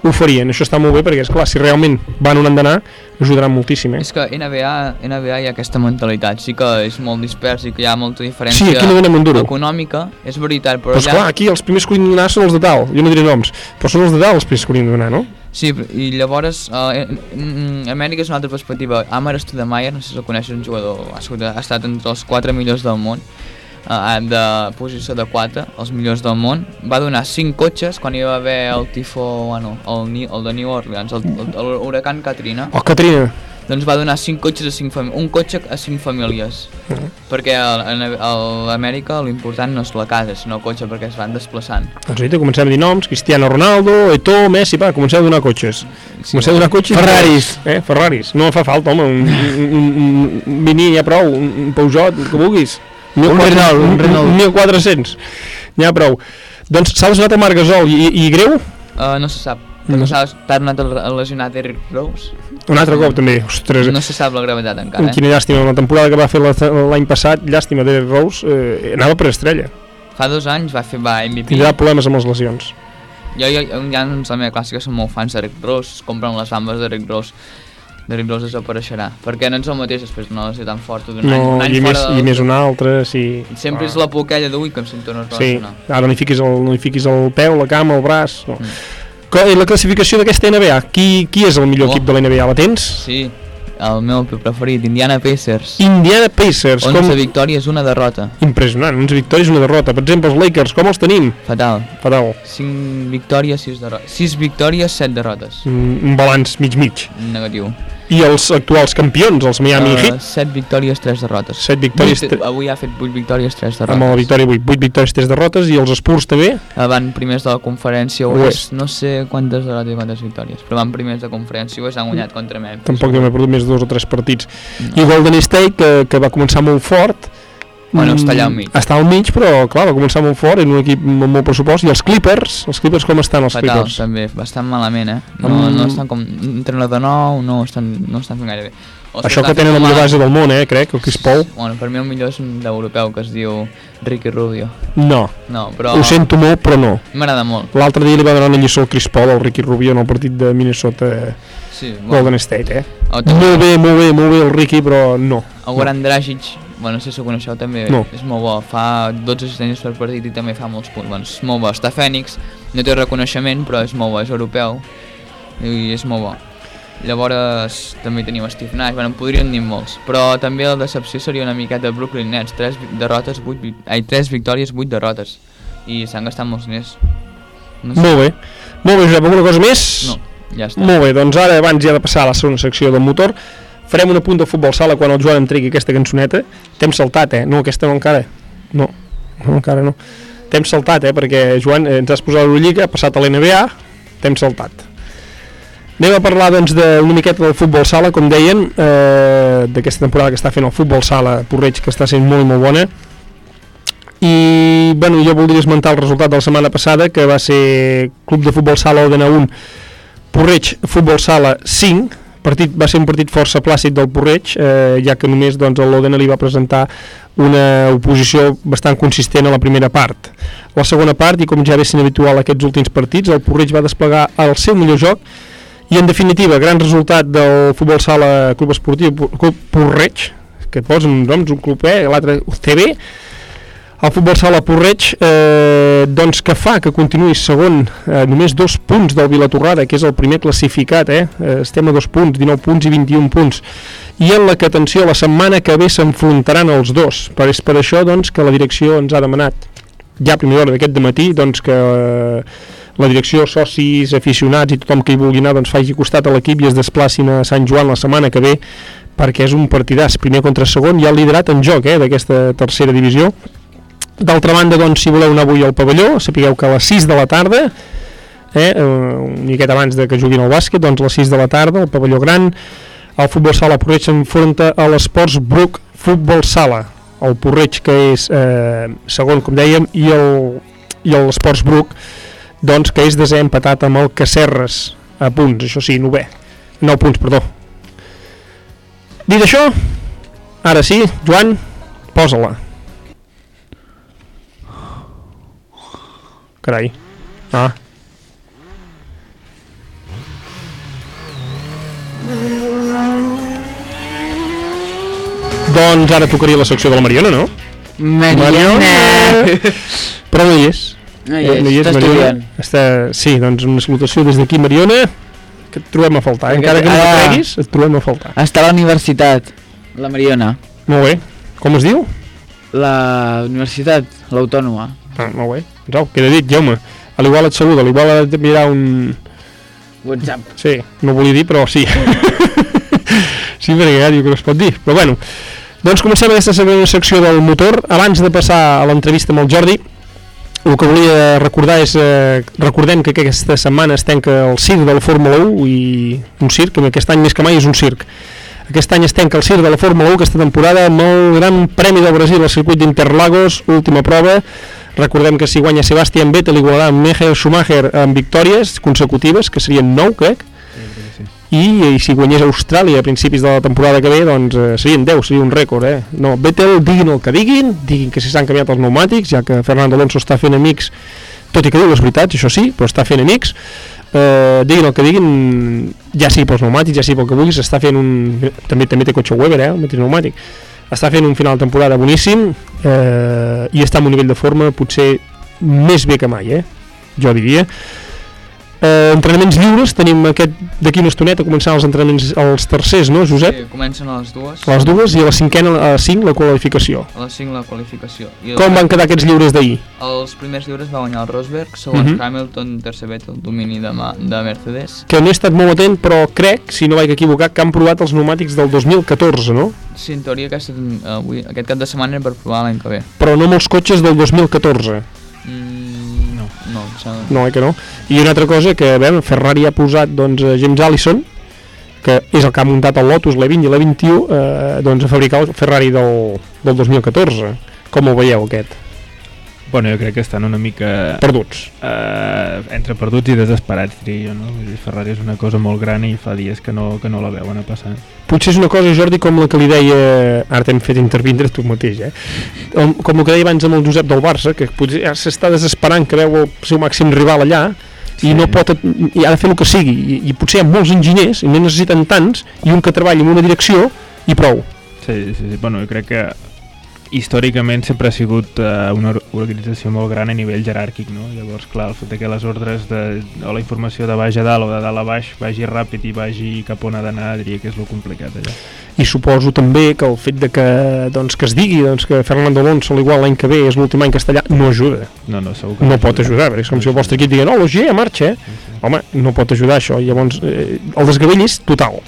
Speaker 1: ho farien. Això està molt bé perquè, és clar, si realment van on han d'anar, ajudaran moltíssim, eh?
Speaker 4: És que NBA, NBA hi ha aquesta mentalitat, sí que és molt dispers i que hi ha molta diferència
Speaker 1: Sí, aquí no donem un duro.
Speaker 4: econòmica, és veritat, però
Speaker 1: Però esclar, aquí els primers que donar són els de dalt, jo no diré noms, però són els de dalt els primers que de donar, no?
Speaker 4: Sí, i llavors, uh, mm, Amèrica és una altra perspectiva. Amar Stoudemire, no sé si el coneixes, un jugador, ha, sigut, ha estat entre els 4 millors del món, uh, de posició de 4, els millors del món. Va donar 5 cotxes quan hi va haver el tifó, bueno, el, el de New Orleans, el, el, el huracan Katrina.
Speaker 1: Oh, Katrina.
Speaker 4: Doncs va donar 5 cotxes a 5 famílies, un cotxe a 5 famílies. Perquè a, a, a Amèrica l'important no és la casa, sinó el cotxe, perquè es van desplaçant.
Speaker 1: Doncs ahorita comencem a dir noms, Cristiano Ronaldo, Eto'o, Messi, va, comencem a donar cotxes.
Speaker 4: Sí,
Speaker 1: comencem a donar cotxes.
Speaker 2: Ferraris.
Speaker 1: Eh, Ferraris. No fa falta, home, un, un, un, un Mini ja prou, un, un Peugeot, que vulguis.
Speaker 2: Un Renault, un Renault.
Speaker 1: 1400. N'hi ha prou. Doncs s'ha lesionat el Marc Gasol i, i greu?
Speaker 4: Uh, no se sap.
Speaker 1: No
Speaker 4: s'ha tornat el el lesionat Eric Rose.
Speaker 1: Un altre cop també, ostres.
Speaker 4: No se sap la gravetat encara, eh?
Speaker 1: Quina llàstima, la temporada que va fer la- l'any passat, llàstima, Derek Rose, eh, anava per estrella.
Speaker 4: Fa dos anys va fer va MVP.
Speaker 1: Tindrà problemes amb les lesions.
Speaker 4: Jo, jo, jo, ja ens la meva classe que són molt fans d'Eric Rose, compren les bambes d'Eric Rose. Rose desapareixerà. Perquè no ets el mateix després no ser tan fort d'un any,
Speaker 1: No,
Speaker 4: un any
Speaker 1: i, més,
Speaker 4: fora de...
Speaker 1: i més un altre, sí.
Speaker 4: Sempre és la por aquella d'ui que em sento no es
Speaker 1: Sí, ara no hi fiquis el, no hi fiquis el peu, la cama, el braç... No.
Speaker 4: Mm.
Speaker 1: Co- I la classificació d'aquesta NBA, qui, qui és el millor
Speaker 4: Oh.
Speaker 1: equip de la NBA? La tens?
Speaker 4: Sí, el meu preferit, Indiana Pacers.
Speaker 1: Indiana Pacers.
Speaker 4: 11
Speaker 1: com...
Speaker 4: victòries, una derrota.
Speaker 1: Impressionant, uns victòries i una derrota. Per exemple, els Lakers, com els tenim?
Speaker 4: Fatal.
Speaker 1: Fatal.
Speaker 4: 5 victòries, 6 derrotes. 6 victòries, 7 derrotes.
Speaker 1: Un, un balanç mig-mig.
Speaker 4: Negatiu.
Speaker 1: I els actuals campions, els Miami
Speaker 4: Uh,
Speaker 1: Heat,
Speaker 4: 7 victòries, 3 derrotes.
Speaker 1: 7 victòries,
Speaker 4: Vuit- avui ha fet 8 victòries, 3 derrotes.
Speaker 1: amb la victòria 8, 8 victòries, 3 derrotes, i els Spurs també?
Speaker 4: Eh, Van primers de la conferència
Speaker 1: Oest.
Speaker 4: No sé quantes derrotes i quantes victòries, però van primers de conferència oest, han guanyat contra Memphis.
Speaker 1: Tampoc no m'he perdut més de dos o tres partits. I Golden State, que, que va començar molt fort,
Speaker 4: Bueno,
Speaker 1: mm,
Speaker 4: està allà al mig.
Speaker 1: Està al mig, però clar, va començar molt fort, en un equip amb molt pressupost. I els Clippers, els Clippers com estan els
Speaker 4: Fatal,
Speaker 1: Clippers?
Speaker 4: també, bastant malament, eh? No,
Speaker 1: Amb-
Speaker 4: no estan com un entrenador nou, no estan, no estan fent gaire bé. O
Speaker 1: Això
Speaker 4: s'estan
Speaker 1: que tenen la millor base del món, eh, crec, el Chris Paul.
Speaker 4: Bueno, per mi el millor és un d'europeu que es diu Ricky Rubio.
Speaker 1: No.
Speaker 4: No, però...
Speaker 1: Ho sento molt, però no.
Speaker 4: M'agrada molt.
Speaker 1: L'altre dia li va donar una lliçó al Chris Paul, al Ricky Rubio, en el partit de Minnesota
Speaker 4: Sí, bueno.
Speaker 1: Golden State, eh? Molt bé, molt bé, molt bé el Ricky, però no.
Speaker 4: El Goran Dragic, bueno, si ho coneixeu també,
Speaker 1: No.
Speaker 4: és molt bo, fa 12 assistències per partit i també fa molts punts, bueno, és molt bo, està Fènix, no té reconeixement, però és molt bo, és europeu i és molt bo. Llavors també tenim Steve Nash, bueno, en podríem dir molts, però també la decepció seria una miqueta Brooklyn Nets, 3 derrotes, 8, vi- ai, 3 victòries, 8 derrotes, i s'han gastat molts diners. No sé.
Speaker 1: Molt bé. Molt bé, Josep, alguna cosa més?
Speaker 4: No, ja està.
Speaker 1: Molt bé, doncs ara, abans ja de passar a la segona secció del motor, farem un apunt de futbol sala quan el Joan em tregui aquesta cançoneta. T'hem saltat, eh? No, aquesta no encara. No, no encara no. T'hem saltat, eh? Perquè, Joan, eh, ens has posat l'Eurolliga, ha passat a l'NBA, t'hem saltat. Anem a parlar doncs, d'una miqueta del futbol sala, com deien, eh, d'aquesta temporada que està fent el futbol sala Porreig, que està sent molt molt bona. I bueno, jo voldria esmentar el resultat de la setmana passada, que va ser Club de Futbol Sala Odena 1, Porreig Futbol Sala 5, partit, va ser un partit força plàcid del Porreig, eh, ja que només doncs, l'Odena li va presentar una oposició bastant consistent a la primera part. La segona part, i com ja ve sent habitual aquests últims partits, el Porreig va desplegar el seu millor joc i en definitiva, gran resultat del futbol sala Club Esportiu Club Porreig, que posen noms, un club E, l'altre UCB, el futbol sala Porreig eh, doncs que fa que continuï segon eh, només dos punts del Vilatorrada que és el primer classificat eh? eh estem a dos punts, 19 punts i 21 punts. I en la que atenció la setmana que ve s'enfrontaran els dos. Però és per això doncs que la direcció ens ha demanat ja a primera hora d'aquest matí doncs que eh, la direcció, socis, aficionats i tothom que hi vulgui anar doncs faci costat a l'equip i es desplacin a Sant Joan la setmana que ve perquè és un partidàs, primer contra segon, ja liderat en joc eh, d'aquesta tercera divisió D'altra banda, doncs, si voleu anar avui al pavelló, sapigueu que a les 6 de la tarda, eh, una miqueta abans de que juguin al bàsquet, doncs a les 6 de la tarda, al pavelló gran, el futbol sala Porreig s'enfronta a l'Esports Bruc Futbol Sala, el Porreig que és eh, segon, com dèiem, i el i l'Esports Bruc, doncs, que és desè empatat amb el Cacerres a punts, això sí, 9 9 punts, perdó. Dit això, ara sí, Joan, posa-la. Carai. Ah. Doncs ara tocaria la secció de la Mariona, no?
Speaker 2: Mariona!
Speaker 1: Però no hi és.
Speaker 2: No hi és,
Speaker 1: no hi és
Speaker 2: està
Speaker 1: Mariona.
Speaker 2: estudiant.
Speaker 1: Està, sí, doncs una salutació des d'aquí, Mariona, que et trobem a faltar. eh?
Speaker 2: Perquè
Speaker 1: Encara que no
Speaker 2: ara-
Speaker 1: t'atreguis, et trobem a faltar.
Speaker 2: Està a la universitat, la Mariona.
Speaker 1: Molt bé. Com es diu?
Speaker 2: La universitat, l'autònoma.
Speaker 1: Ah, molt bé. Doncs au, queda dit, Jaume. A l'igual et saluda, a l'igual et mirar un...
Speaker 2: WhatsApp.
Speaker 1: Sí, no volia dir, però sí. sí, perquè ja diu que no es pot dir. Però bueno, doncs comencem aquesta segona secció del motor. Abans de passar a l'entrevista amb el Jordi, el que volia recordar és, eh, recordem que aquesta setmana es tanca el circ de la Fórmula 1 i un circ, que aquest any més que mai és un circ. Aquest any es tanca el circ de la Fórmula 1 aquesta temporada amb el Gran Premi del Brasil al circuit d'Interlagos, última prova. Recordem que si guanya Sebastian Vettel igualarà Michael Schumacher amb victòries consecutives, que serien 9, crec. I, i si guanyés Austràlia a principis de la temporada que ve, doncs eh, serien 10, seria un rècord, eh? No, Vettel, diguin el que diguin, diguin que si s'han canviat els pneumàtics, ja que Fernando Alonso està fent amics, tot i que diu les veritats, això sí, però està fent amics, eh, diguin el que diguin, ja sigui pels pneumàtics, ja sigui pel que vulguis, està fent un... També també té cotxe Weber, eh, el mateix pneumàtic. Està fent un final de temporada boníssim eh, i està en un nivell de forma potser més bé que mai, eh? Jo diria. Eh, entrenaments lliures, tenim aquest d'aquí una estoneta, començant els entrenaments els tercers, no, Josep?
Speaker 4: Sí, comencen a les dues.
Speaker 1: A les dues i a la cinquena, a les 5, la qualificació.
Speaker 4: A les 5 la qualificació. I
Speaker 1: Com van quedar aquests lliures d'ahir?
Speaker 4: Els primers lliures va guanyar el Rosberg, segon
Speaker 1: Mhm.
Speaker 4: Hamilton, tercer Vettel, domini de, de Mercedes.
Speaker 1: Que no he estat molt atent, però crec, si no vaig equivocar, que han provat els pneumàtics del 2014, no?
Speaker 4: Sí, en teoria aquest, avui, aquest cap de setmana per provar l'any que ve.
Speaker 1: Però no molts cotxes del 2014.
Speaker 4: No. No,
Speaker 1: No, eh que no? I una altra cosa que, a veure, Ferrari ha posat doncs, a James Allison, que és el que ha muntat el Lotus, l'E20 i l'E21, eh, doncs a fabricar el Ferrari del, del 2014. Com ho veieu, aquest?
Speaker 7: Bueno, jo crec que estan una mica...
Speaker 1: Perduts.
Speaker 7: Eh, entre perduts i desesperats, diria jo, no? Vull dir, Ferrari és una cosa molt gran i fa dies que no, que no la veuen a passar.
Speaker 1: Potser és una cosa, Jordi, com la que li deia... Ara t'hem fet intervindre tu mateix, eh? Com, el que deia abans amb el Josep del Barça, que potser ja s'està desesperant que veu el seu màxim rival allà i no pot, i ha de fer el que sigui i, i potser hi ha molts enginyers i no necessiten tants i un que treballi en una direcció i prou
Speaker 7: Sí, sí, sí. Bueno, jo crec que històricament sempre ha sigut uh, una or- organització molt gran a nivell jeràrquic, no? Llavors, clar, el fet que les ordres de, o la informació de baix a dalt o de dalt a baix vagi ràpid i vagi cap on ha d'anar, diria que és lo complicat allà.
Speaker 1: I suposo també que el fet de que, doncs, que es digui doncs, que Fernando Alonso igual l'any que ve és l'últim any allà, no ajuda.
Speaker 7: No, no, segur que
Speaker 1: no pot ajudar, perquè és com si el vostre equip digui no, l'OG ja marxa, eh? home, no pot ajudar això, llavors eh, el desgavell és total.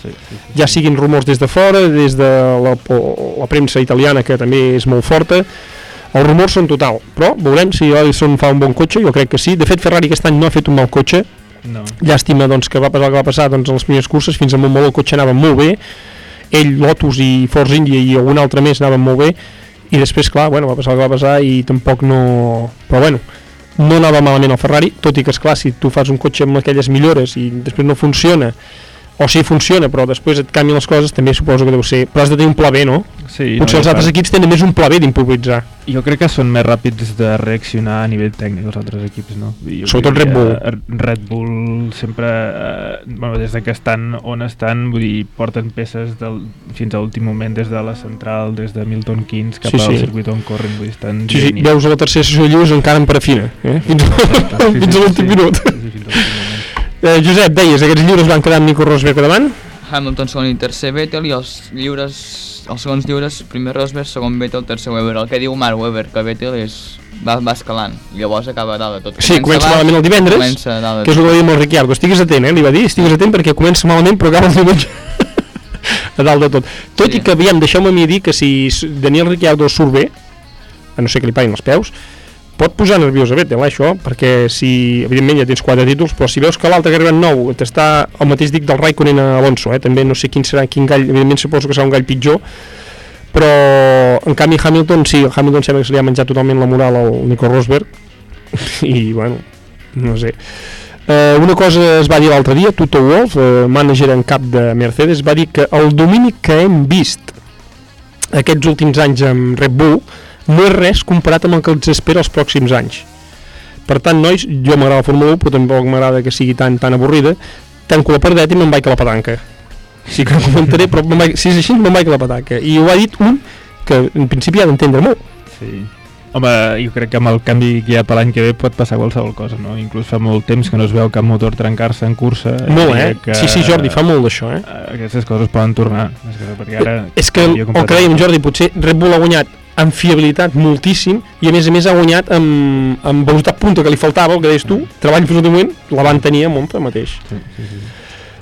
Speaker 1: Ja siguin rumors des de fora des de la, la premsa italiana que també és molt forta els rumors són total, però veurem si Alisson fa un bon cotxe, jo crec que sí. De fet Ferrari aquest any no ha fet un mal cotxe.
Speaker 7: No.
Speaker 1: llàstima doncs, que va passar el que va passar doncs, en les primeres curses, fins a Montmeló el cotxe anava molt bé, ell, Lotus i Force India i algun altre més anaven molt bé, i després, clar, bueno, va passar el que va passar i tampoc no... Però bueno, no anava malament el Ferrari, tot i que, és clar si tu fas un cotxe amb aquelles millores i després no funciona, o sí funciona, però després et canvien les coses, també suposo que deu ser... Però has de tenir un pla B, no?
Speaker 7: Sí,
Speaker 1: Potser
Speaker 7: no,
Speaker 1: els altres
Speaker 7: tant.
Speaker 1: equips tenen més un pla B d'improvisar.
Speaker 7: Jo crec que són més ràpids de reaccionar a nivell tècnic els altres equips, no? Jo
Speaker 1: Sobretot Red Bull.
Speaker 7: eh, Red Bull sempre, eh, bueno, des de que estan on estan, vull dir, porten peces del, fins a l'últim moment, des de la central, des de Milton Keynes cap
Speaker 1: Sí,
Speaker 7: al
Speaker 1: sí.
Speaker 7: circuit on corren, vull dir, estan
Speaker 1: Sí, sí, veus a la tercera sessió de lliures encara en parafina, eh? fins,
Speaker 7: sí,
Speaker 1: fins a l'últim
Speaker 7: sí.
Speaker 1: minut. Eh, Josep, deies, aquests lliures van quedar amb Nico Rosberg davant?
Speaker 4: Hamilton segon i tercer Vettel i els lliures els segons lliures, primer Rosberg, segon Vettel, tercer Weber. El que diu Mark Webber, que Vettel és, va, va escalant, i llavors acaba dalt de tot.
Speaker 1: Sí, comença malament el divendres,
Speaker 4: comença dalt de
Speaker 1: que és el que va dir el Ricciardo. Estigues atent, eh? Li va dir, estigues atent perquè comença malament, però acaba el diumenge a dalt de tot. Tot i que, aviam, deixeu-me a mi dir que si Daniel Ricciardo surt bé, a no ser que li paguin els peus, pot posar nerviós a Vettel, eh, això, perquè si, evidentment, ja tens quatre títols, però si veus que l'altre que arriba en nou t'està el mateix dic del Raikkonen a Alonso, eh, també no sé quin serà, quin gall, evidentment suposo que serà un gall pitjor, però en canvi Hamilton sí, Hamilton sembla que se li ha menjat totalment la moral al Nico Rosberg i bueno, no sé. Eh, una cosa es va dir l'altre dia Toto Wolff, eh, manager en cap de Mercedes va dir que el domini que hem vist aquests últims anys amb Red Bull no és res comparat amb el que ens espera els pròxims anys per tant nois, jo m'agrada la Fórmula 1 però tampoc m'agrada que sigui tan tan avorrida tanco la perdeta i me'n vaig a la petanca sí que comentaré però vaig, si és així me'n vaig a la petanca i ho ha dit un que en principi ha d'entendre molt
Speaker 7: Sí. Home, jo crec que amb el canvi que hi ha per l'any que ve pot passar qualsevol cosa, no? Inclús fa molt temps que no es veu cap motor trencar-se en cursa.
Speaker 1: Molt, eh?
Speaker 7: Que,
Speaker 1: Sí, sí, Jordi, fa molt d'això, eh?
Speaker 7: Aquestes coses poden tornar. És que, perquè ara
Speaker 1: és que el que dèiem Jordi, potser Red Bull ha guanyat amb fiabilitat moltíssim i a més a més ha guanyat amb, amb velocitat punta que li faltava, el que deies tu, treball fins al moment, la van tenir a Monza mateix.
Speaker 7: Sí, sí, sí.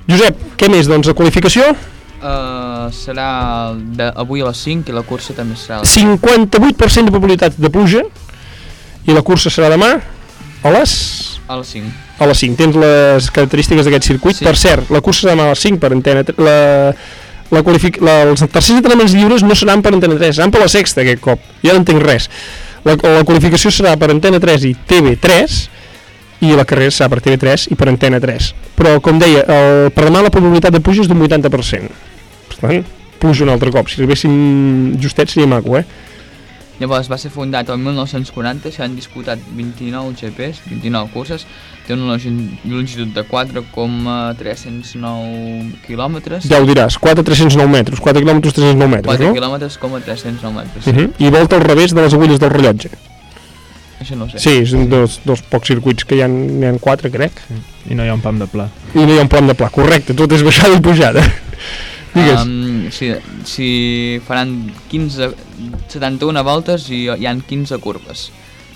Speaker 1: Josep, què més? Doncs la qualificació?
Speaker 4: Uh, serà de, avui a les 5 i la cursa també serà a les
Speaker 1: 58% de probabilitat de pluja i la cursa serà demà a les
Speaker 4: a les 5.
Speaker 1: a les 5. Tens les característiques d'aquest circuit. Sí. Per cert, la cursa serà demà a les 5 per antena. La, la qualific... la, els tercers entrenaments lliures no seran per antena 3, seran per la sexta aquest cop. Ja no entenc res. La, la qualificació serà per antena 3 i TV3 i la carrera serà per TV3 i per antena 3. Però, com deia, el, per demà la probabilitat de puja és d'un 80%. Per tant, puja un altre cop. Si arribéssim justets seria maco, eh?
Speaker 4: Llavors va ser fundat el 1940, s'han disputat 29 GPs, 29 curses, té una longi- longitud de 4,309 quilòmetres.
Speaker 1: Ja ho diràs, 4 309 metres, 4 quilòmetres 309 metres,
Speaker 4: 4
Speaker 1: no?
Speaker 4: quilòmetres, com a 309 metres.
Speaker 1: Uh -huh. I volta al revés de les agulles del rellotge.
Speaker 4: Això no ho sé.
Speaker 1: Sí, és un dels, dels pocs circuits que hi ha, n'hi ha quatre, crec.
Speaker 7: I no hi ha un pam de pla.
Speaker 1: I no hi ha un plan de pla, correcte, tot és baixada i pujada. Digues.
Speaker 4: Um, si, si faran 15, 71 voltes i hi han 15 curves.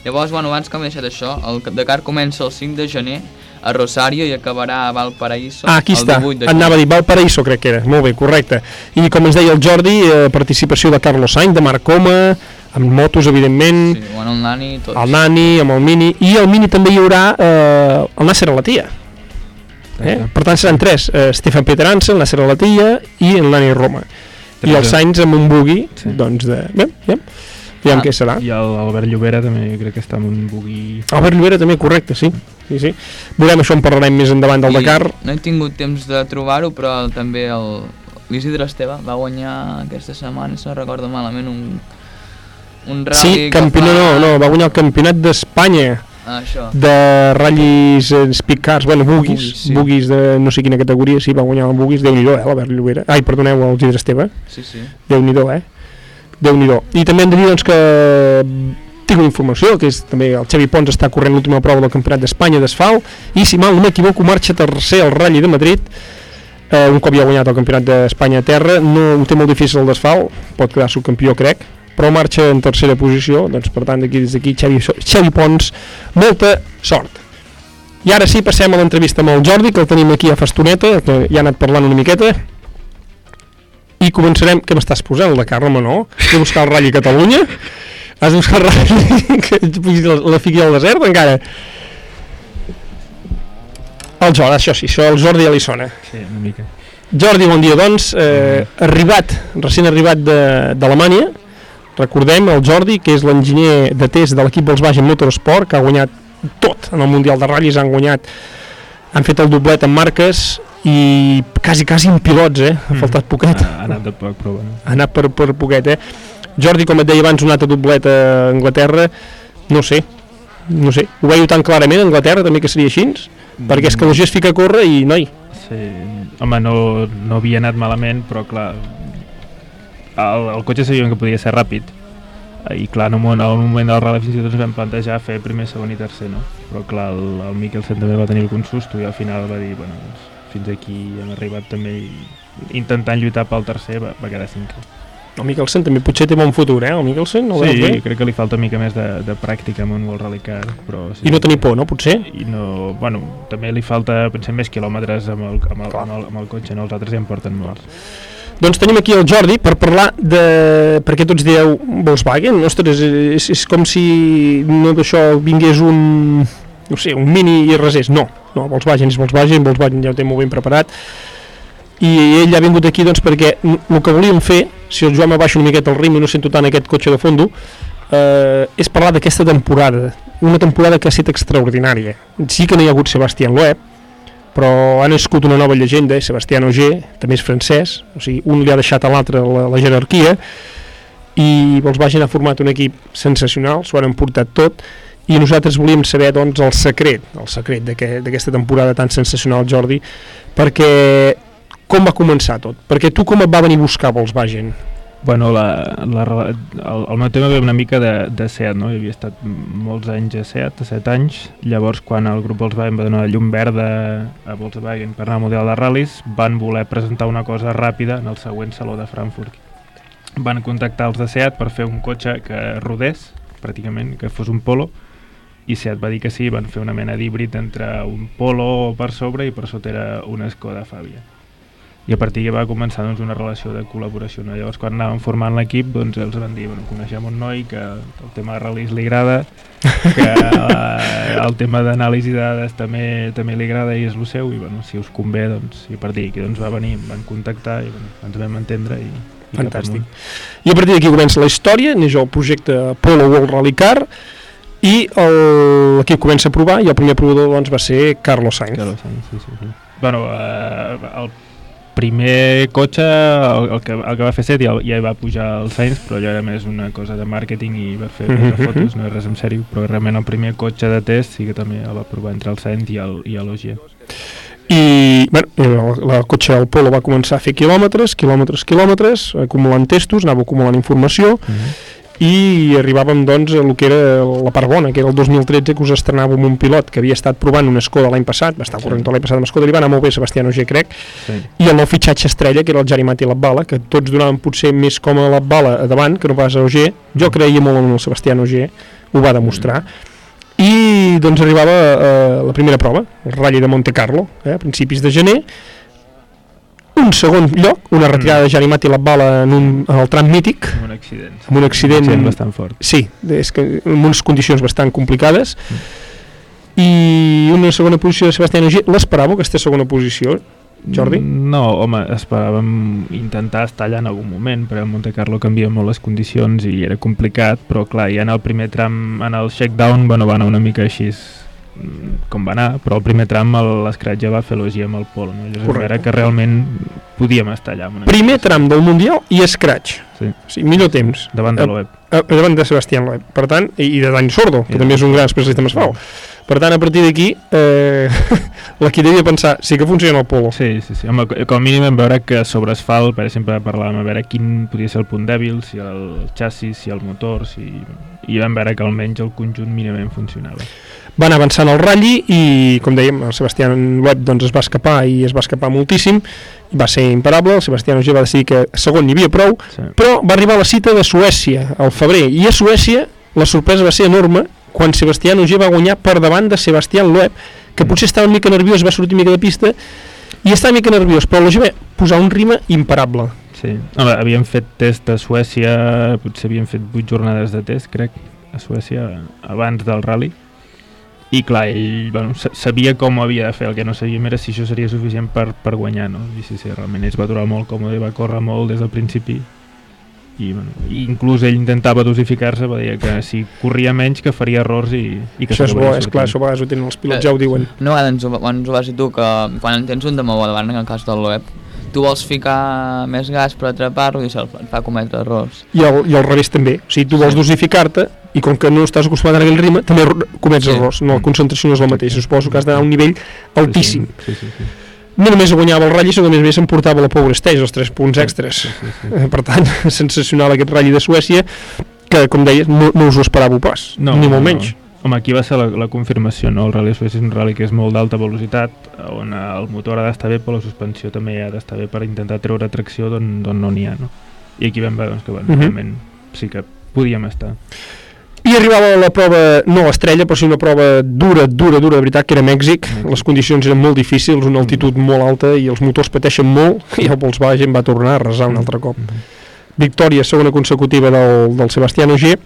Speaker 4: Llavors, bueno, abans que m'he deixat això, el Dakar comença el 5 de gener a Rosario i acabarà a Valparaíso
Speaker 1: Ah, aquí
Speaker 4: el
Speaker 1: està,
Speaker 4: 18 de
Speaker 1: anava a
Speaker 4: gener.
Speaker 1: dir Valparaíso crec que era, molt bé, correcte. I com ens deia el Jordi, eh, participació de Carlos Sainz, de Marc Coma, amb motos, evidentment,
Speaker 4: Sí, bueno, el Nani tots.
Speaker 1: el Nani, amb el Mini, i al Mini també hi haurà eh, el Nasser Alatia. Eh? Per tant seran tres, eh, Stefan Peter Hansen, el Nasser Alatia i el Nani Roma. I
Speaker 7: Tres, eh?
Speaker 1: Sainz amb un bugui, sí. doncs de... Bé, bé, aviam
Speaker 4: Ah.
Speaker 1: què serà.
Speaker 7: I el Albert Llobera també crec que està amb un bugui...
Speaker 1: Albert Llobera també, correcte, sí. sí, sí. Veurem això en parlarem més endavant del
Speaker 4: I
Speaker 1: Dakar.
Speaker 4: No he tingut temps de trobar-ho, però també el l'Isidre Esteve va guanyar aquesta setmana, si no recordo malament, un, un rally
Speaker 1: Sí, campió,
Speaker 4: fa-
Speaker 1: no, no, va guanyar el campionat d'Espanya
Speaker 4: Ah, això.
Speaker 1: de ratllis eh, speed cars, bueno, bugis,
Speaker 4: Bugis, sí.
Speaker 1: bugis de no sé quina categoria, sí, va guanyar el bugis, Déu-n'hi-do, eh, l'Albert Llobera. Ai, perdoneu, el Isidre Esteve.
Speaker 4: Sí, sí.
Speaker 1: Déu-n'hi-do, eh? Déu-n'hi-do. I també hem de dir, doncs, que tinc una informació, que és també el Xavi Pons està corrent l'última prova del Campionat d'Espanya d'asfalt, i si mal no m'equivoco, marxa tercer al Rally de Madrid, eh, un cop ja ha guanyat el Campionat d'Espanya a terra, no ho té molt difícil el d'asfalt, pot quedar subcampió, crec, però marxa en tercera posició, doncs per tant d'aquí des d'aquí Xavi, Xavi Pons, molta sort. I ara sí, passem a l'entrevista amb el Jordi, que el tenim aquí a fa estoneta, que ja ha anat parlant una miqueta, i començarem, què m'estàs posant, Dakar, home, no? De buscar el Rally Catalunya? Has de buscar el Rally que la, la fiqui al desert, encara? El Jordi, això sí, això el Jordi ja li sona.
Speaker 7: Sí, una mica.
Speaker 1: Jordi, bon dia, doncs. Eh, arribat, recent arribat d'Alemanya, recordem el Jordi, que és l'enginyer de test de l'equip Volkswagen Motorsport, que ha guanyat tot en el Mundial de Rallis, han guanyat, han fet el doblet en marques i quasi, quasi en pilots, eh? Ha faltat poquet.
Speaker 7: Ha, ha anat de poc, però bueno.
Speaker 1: Ha anat per, per poquet, eh? Jordi, com et deia abans, un altre doblet a Anglaterra, no sé, no sé, ho veio tan clarament a Anglaterra també que seria així? Perquè és que la gent es fica a córrer i, noi,
Speaker 7: Sí, home, no, no havia anat malament, però clar, el, el cotxe sabíem que podia ser ràpid, i clar, en un moment, en un moment del rally fins i tot ens vam plantejar fer primer, segon i tercer, no? Però clar, el, el Mikkelsen també va tenir algun susto i al final va dir, bueno, doncs, fins aquí hem arribat també i intentant lluitar pel tercer va, va quedar cinquè.
Speaker 1: el Mikkelsen també potser té bon futur, eh? El Mikkelsen, no
Speaker 7: Sí,
Speaker 1: bé?
Speaker 7: crec que li falta una mica més de, de pràctica amb un World Rally Car, però... Sí.
Speaker 1: I no tenir por, no, potser?
Speaker 7: I no, bueno, també li falta, pensem, més quilòmetres amb el, amb el, amb el, amb el cotxe, no? Els altres ja en porten molts.
Speaker 1: Doncs tenim aquí el Jordi per parlar de... perquè tots dieu Volkswagen, ostres, és, és com si no d'això vingués un no sé, un mini i resés, no, no, Volkswagen és Volkswagen, Volkswagen ja ho té molt ben preparat. I ell ha vingut aquí doncs perquè el que volíem fer, si el Joan m'abaixa una miqueta el ritme i no sento tant aquest cotxe de fondo eh, és parlar d'aquesta temporada. Una temporada que ha estat extraordinària. Sí que no hi ha hagut Sebastián Loeb però ha nascut una nova llegenda, eh, Sebastián Ogier, també és francès, o sigui, un li ha deixat a l'altre la, la jerarquia, i Volkswagen ha format un equip sensacional, s'ho han emportat tot, i nosaltres volíem saber doncs, el secret, el secret d'aquest- d'aquesta temporada tan sensacional, Jordi, perquè com va començar tot? Perquè tu com et va venir a buscar Volkswagen?
Speaker 7: Bueno, la, la, el, el meu tema ve una mica de, de SEAT, no? Hi havia estat molts anys a SEAT, a 7 anys. Llavors, quan el grup Volkswagen va donar llum verda a Volkswagen per anar al model de ral·lis, van voler presentar una cosa ràpida en el següent saló de Frankfurt. Van contactar els de SEAT per fer un cotxe que rodés, pràcticament, que fos un Polo, i SEAT va dir que sí, van fer una mena d'híbrid entre un Polo per sobre i per sota era una Skoda Fabia i a partir d'aquí va començar doncs, una relació de col·laboració. No? Llavors, quan anàvem formant l'equip, doncs, els van dir, bueno, coneixem un noi que el tema de ral·lis li agrada, que eh, el tema d'anàlisi de dades també també li agrada i és el seu, i bueno, si us convé, doncs, i a partir d'aquí doncs, va venir, em van contactar i bueno, ens vam entendre i, i
Speaker 1: Fantàstic. I a partir d'aquí comença la història, neix el projecte Polo World Rally Car, i l'equip comença a provar, i el primer provador doncs, va ser Carlos Sainz.
Speaker 7: Carlos Sainz, sí, sí, sí. Bueno, eh, el primer cotxe, el, el, que, el que va fer set ja, ja hi va pujar el Sainz, però allò era més una cosa de màrqueting i va fer
Speaker 1: Mhm,
Speaker 7: fotos, no és res en sèrio, però realment el primer cotxe de test sí que també el va provar entre el Sainz i el, i l'Ogier.
Speaker 1: i bueno, el, el cotxe del Polo va començar a fer quilòmetres, quilòmetres, quilòmetres, acumulant testos, anava acumulant informació i arribàvem doncs a el que era la part bona, que era el 2013 que us estrenàvem un pilot que havia estat provant una Skoda l'any passat, va estar corrent tot l'any passat amb Skoda, li va anar molt bé Sebastián Ogier crec,
Speaker 7: Sí.
Speaker 1: i el nou fitxatge estrella, que era el Jari Mati Labbala, que tots donaven potser més com a Labbala a davant que no pas a Ogier, jo creia molt en el Sebastián Ogier, ho va demostrar, i doncs arribava eh, la primera prova, el Rally de Monte Carlo, eh, a principis de gener, un segon lloc, una retirada de Jari Mati Labbala en, un, en el tram mític,
Speaker 7: Amb un accident.
Speaker 1: amb un accident,
Speaker 7: Un accident bastant fort.
Speaker 1: Sí, és que en unes condicions bastant complicades. I una segona posició de Sebastián Ogier, l'esperava aquesta segona posició, Jordi?
Speaker 7: No, home, esperàvem intentar estar allà en algun moment, però el Monte Carlo canvia molt les condicions i era complicat, però clar, ja en el primer tram, en el shakedown, bueno, va anar una mica així mm, com va anar, però el primer tram ja va fer elogia amb el Polo, no? Llavors
Speaker 1: Correcte.
Speaker 7: era que realment podíem estar allà.
Speaker 1: Primer tram del Mundial i scratch.
Speaker 7: Sí.
Speaker 1: Sigui, millor temps.
Speaker 7: Davant de
Speaker 1: Eh,
Speaker 7: Loeb.
Speaker 1: eh, davant de Sebastián Loeb. Per tant, i, i de Dani Sordo, que
Speaker 7: I
Speaker 1: també és un gran especialista en asfalt. Per tant, a partir d'aquí, eh, l'equip devia pensar, sí que funciona el polo.
Speaker 7: Sí, sí, sí. Home, com a mínim vam veure que sobre asfalt, per exemple, parlàvem a veure quin podia ser el punt dèbil, si el xassis, si el motor, si... i vam veure que almenys el conjunt mínimament funcionava.
Speaker 1: Van avançant al ratll i, com dèiem, el Sebastián Loeb doncs, es va escapar i es va escapar moltíssim, va ser imparable, el Sebastián Ogier va decidir que a segon n'hi havia prou,
Speaker 7: Sí.
Speaker 1: però va arribar la cita de Suècia al febrer, i a Suècia la sorpresa va ser enorme quan Sebastián Ogier va guanyar per davant de Sebastián Loeb, que potser estava una mica nerviós, va sortir una mica de pista, i estava una mica nerviós, però l'Ogier va posar un ritme imparable.
Speaker 7: Sí. Home, havíem fet test a Suècia, potser havíem fet 8 jornades de test, crec, a Suècia, abans del rally, i clar, ell bueno, sa- sabia com havia de fer, el que no sabíem era si això seria suficient per, per guanyar, no? I sí, sí, realment ell es va aturar molt còmode i va córrer molt des del principi i, bueno, i inclús ell intentava dosificar-se, va dir que si corria menys que faria errors i, i que
Speaker 1: Això és bo, és clar, això a vegades ho tenen els pilots, ja ho diuen.
Speaker 4: Una vegada ens ho, ens ho vas dir tu, que quan en tens un de molt davant, en el cas del web, tu vols ficar més gas per atrapar-lo i això et fa cometre errors.
Speaker 1: I al, i al revés també, o sigui, tu vols dosificar-te i com que no estàs acostumat a aquell ritme, també comets
Speaker 4: Sí.
Speaker 1: errors, no, la concentració no és la mateixa, suposo que has d'anar a un nivell altíssim.
Speaker 7: Sí, sí, sí.
Speaker 1: No només guanyava el ratll, sinó que a més a més s'emportava la Power Stage, els 3 punts extres. Eh, Per tant, sensacional aquest ratll de Suècia, que, com deies, no, no us ho esperàveu pas,
Speaker 7: No,
Speaker 1: ni
Speaker 7: no,
Speaker 1: molt
Speaker 7: no.
Speaker 1: menys.
Speaker 7: Home, aquí va ser la, la confirmació, no? El Rally Suècia és un rally que és molt d'alta velocitat, on el motor ha d'estar bé, però la suspensió també ha d'estar bé per intentar treure tracció d'on no n'hi ha, no? I aquí vam veure doncs, que, bueno,
Speaker 1: Mhm.
Speaker 7: realment sí que podíem estar.
Speaker 1: I arribava la prova, no l'estrella, però sí una prova dura, dura, dura, de veritat, que era Mèxic. Les condicions eren molt difícils, una altitud molt alta i els motors pateixen molt i el Volkswagen va tornar a resar un altre cop. Victòria segona consecutiva del, del Sebastián Ogier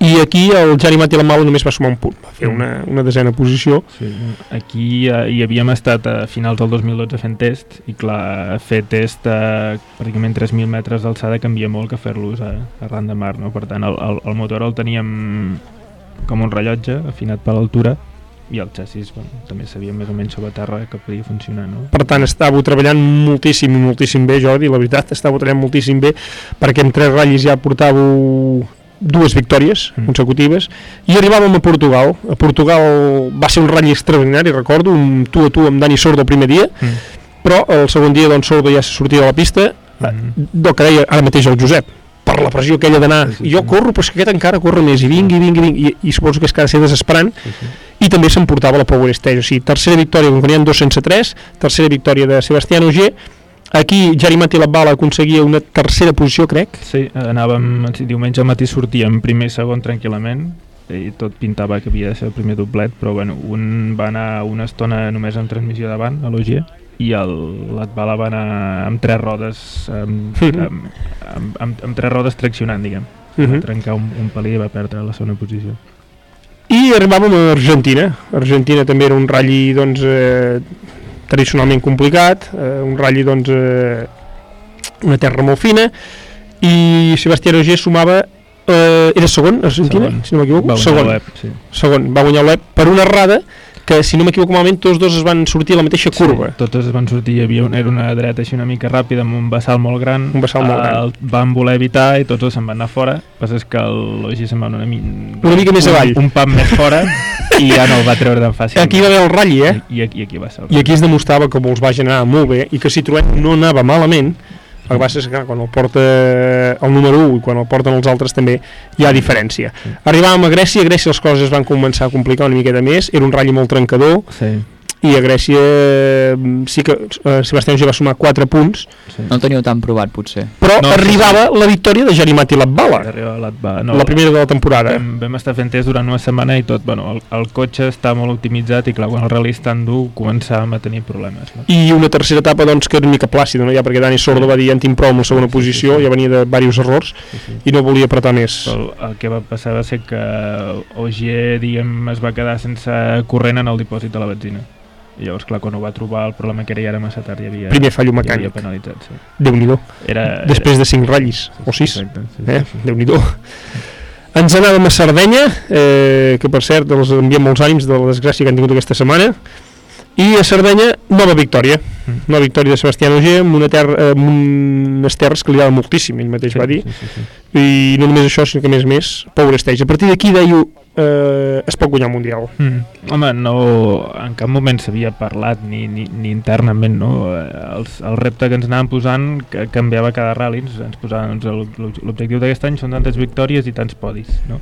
Speaker 1: i aquí el Jari Mati Lamalo només va sumar un punt, va fer una, una desena posició.
Speaker 7: Sí, aquí eh, hi havíem estat a finals del 2012 fent test i clar, fer test a pràcticament 3.000 metres d'alçada canvia molt que fer-los a, arran de mar, no? per tant el, el, el motor el teníem com un rellotge afinat per l'altura i el xassis bueno, també sabíem més o menys sobre terra que podia funcionar no?
Speaker 1: Per tant, estàveu treballant moltíssim, moltíssim bé, Jordi, la veritat, estàveu treballant moltíssim bé, perquè en tres ratllis ja portàveu dues victòries mm. consecutives i arribàvem a Portugal a Portugal va ser un ratll extraordinari recordo, un tu a tu amb Dani Sordo el primer dia
Speaker 7: mm.
Speaker 1: però el segon dia doncs Sordo ja se sortia de la pista mm. del que deia ara mateix el Josep per la pressió aquella d'anar, sí, sí, jo corro però és que aquest encara corre més i vingui, vingui, vingui i, i suposo que és que ha de ser desesperant sí, sí. i també s'emportava la Power Stage o sigui, tercera victòria, dos sense tres tercera victòria de Sebastián Ogier Aquí Jari Mati Labbala aconseguia una tercera posició, crec.
Speaker 7: Sí, anàvem, diumenge al matí sortíem primer i segon tranquil·lament i tot pintava que havia de ser el primer doblet, però bueno, un va anar una estona només amb transmissió davant, a l'Ogier, i l'Atbala va anar amb tres rodes amb,
Speaker 1: Mhm.
Speaker 7: amb, amb, amb, amb tres rodes traccionant, diguem.
Speaker 1: Mhm.
Speaker 7: Va trencar un, un pelí i va perdre la segona posició.
Speaker 1: I arribàvem a Argentina. Argentina també era un ratlli doncs, eh, tradicionalment complicat, eh, un ratlli doncs, eh, una terra molt fina, i Sebastián Ogier sumava eh, era segon, Argentina,
Speaker 7: Segon.
Speaker 1: si no m'equivoco? Segon.
Speaker 7: sí.
Speaker 1: segon, va guanyar l'Ep per una errada que si no m'equivoco malament tots dos es van sortir a la mateixa curva.
Speaker 7: Sí, totes es van sortir, hi havia una, era una dreta així una mica ràpida amb un vessal molt gran.
Speaker 1: Un vessal molt gran.
Speaker 7: El van voler evitar i tots dos se'n van anar fora. El que és que l'Ogi se'n va una, mi...
Speaker 1: Una mica més
Speaker 7: un,
Speaker 1: avall.
Speaker 7: Un pam més fora i ja no el va treure tan fàcil.
Speaker 1: Aquí va haver el ratlli, eh?
Speaker 7: I, i, aquí, aquí va ser el
Speaker 1: I aquí es demostrava que els va generar molt bé i que Citroën no anava malament, el que passa és que quan el porta el número 1 i quan el porten els altres també hi ha diferència. Arribàvem a Grècia, a Grècia les coses es van començar a complicar una miqueta més, era un ratll molt trencador,
Speaker 7: Sí.
Speaker 1: I a Grècia eh, sí que eh, Sebastián ja va sumar 4 punts,
Speaker 7: Sí.
Speaker 4: No el teníeu tan provat, potser.
Speaker 1: però
Speaker 7: No,
Speaker 1: no,
Speaker 7: sí,
Speaker 1: arribava la victòria de Jarimati Latbala, no, la primera de la temporada.
Speaker 7: Vam, vam estar fent test durant una setmana i tot, bueno, el, el cotxe està molt optimitzat i clar, quan el rally és tan dur començàvem a tenir problemes. No?
Speaker 1: I una tercera etapa doncs, que era una mica plàcida, no? ja perquè Dani Sordo va dir ja en tinc prou amb la segona posició, ja venia de diversos errors i no volia apretar més.
Speaker 7: El, el que va passar va ser que Ogier, diguem, es va quedar sense corrent en el dipòsit de la benzina. I llavors, clar, quan ho va trobar, el problema que era, ja era massa tard, ja havia,
Speaker 1: Primer fallo mecànic.
Speaker 7: havia penalitzat. Sí.
Speaker 1: Déu-n'hi-do.
Speaker 7: Era,
Speaker 1: Després de 5 ratllis, o 6.
Speaker 7: Exacte, sí,
Speaker 1: eh?
Speaker 7: sí, sí.
Speaker 1: Déu-n'hi-do. Ens anàvem a Sardenya, eh, que per cert els enviem molts ànims de la desgràcia que han tingut aquesta setmana, i a Sardenya, nova victòria.
Speaker 7: Mm.
Speaker 1: Nova victòria de Sebastián Ogier amb, una terra, amb unes terres que li agrada moltíssim, ell mateix va dir.
Speaker 7: Sí, sí, sí.
Speaker 1: I no només això, sinó que més més, Power Stage. A partir d'aquí deia eh, es pot guanyar el Mundial.
Speaker 7: Mm. Home, no, en cap moment s'havia parlat ni, ni, ni internament, no? Eh, Els, el repte que ens anàvem posant que canviava cada rally, ens, ens posàvem, doncs, l'objectiu d'aquest any són tantes victòries i tants podis, no?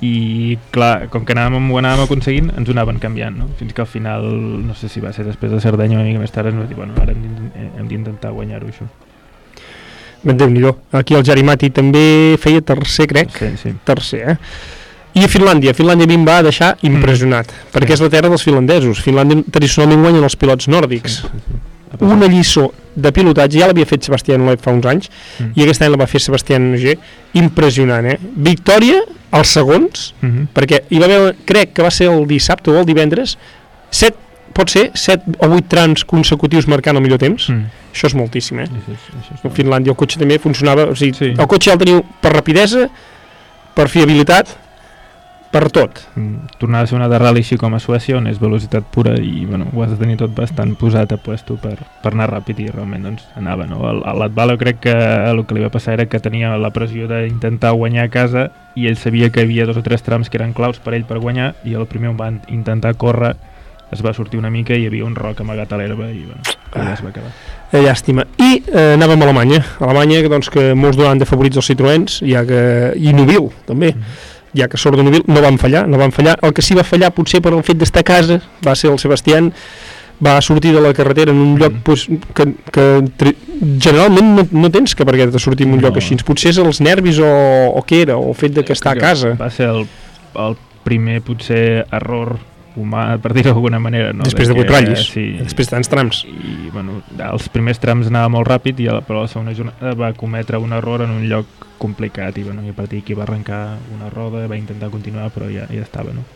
Speaker 7: I clar, com que anàvem, ho anàvem aconseguint, ens ho anaven canviant, no? Fins que al final, no sé si va ser després de Cerdanya una mica més tard, ens va dir, bueno, ara hem eh, hem d'intentar guanyar-ho això.
Speaker 1: Ben déu nhi Aquí el Jarimati també feia tercer, crec.
Speaker 7: Sí, sí.
Speaker 1: Tercer, eh? I a Finlàndia, Finlàndia a mi em va deixar impressionat, mm. perquè és la terra dels finlandesos. Finlàndia tradicionalment guanyen els pilots nòrdics. Una lliçó de pilotatge, ja l'havia fet Sebastián Loeb fa uns anys,
Speaker 7: Mm.
Speaker 1: i aquest any la va fer Sebastián Ogier, impressionant, eh? Victòria als segons,
Speaker 7: Mhm.
Speaker 1: perquè hi va haver, crec que va ser el dissabte o el divendres, set, pot ser 7 o 8 trams consecutius marcant el millor temps,
Speaker 7: Mm.
Speaker 1: això és moltíssim, eh?
Speaker 7: És, això és
Speaker 1: A Finlàndia el cotxe també funcionava, o sigui,
Speaker 7: Sí.
Speaker 1: el cotxe ja el teniu per rapidesa, per fiabilitat, per tot.
Speaker 7: Mm, tornar a ser una de rally així com a Suècia on és velocitat pura i bueno, ho has de tenir tot bastant posat a puesto per, per anar ràpid i realment doncs, anava no? A l'Atbalo crec que el que li va passar era que tenia la pressió d'intentar guanyar a casa i ell sabia que hi havia dos o tres trams que eren claus per ell per guanyar i el primer on va intentar córrer es va sortir una mica i hi havia un roc amagat a l'herba i bueno, allà es va quedar
Speaker 1: Eh, llàstima. I eh, anàvem a Alemanya. A Alemanya, doncs, que molts donaven de favorits els Citroëns, ja que... i Nubil, també. Ja que sort de Nubil, no van fallar, no van fallar. El que sí va fallar, potser per el fet d'estar a casa, va ser el Sebastián, va sortir de la carretera en un lloc pues, que, que tri- generalment no, no tens que per què de sortir en un lloc
Speaker 7: No.
Speaker 1: així. Potser és els nervis o, o què era, o el fet de que està a casa.
Speaker 7: va ser el, el primer potser error humà, per dir-ho d'alguna manera no?
Speaker 1: Després de vuit ratllis,
Speaker 7: sí,
Speaker 1: després de tants trams
Speaker 7: i bueno, els primers trams anava molt ràpid i a la, però la segona jornada va cometre un error en un lloc complicat i, bueno, i a partir d'aquí va arrencar una roda va intentar continuar però ja, ja estava no?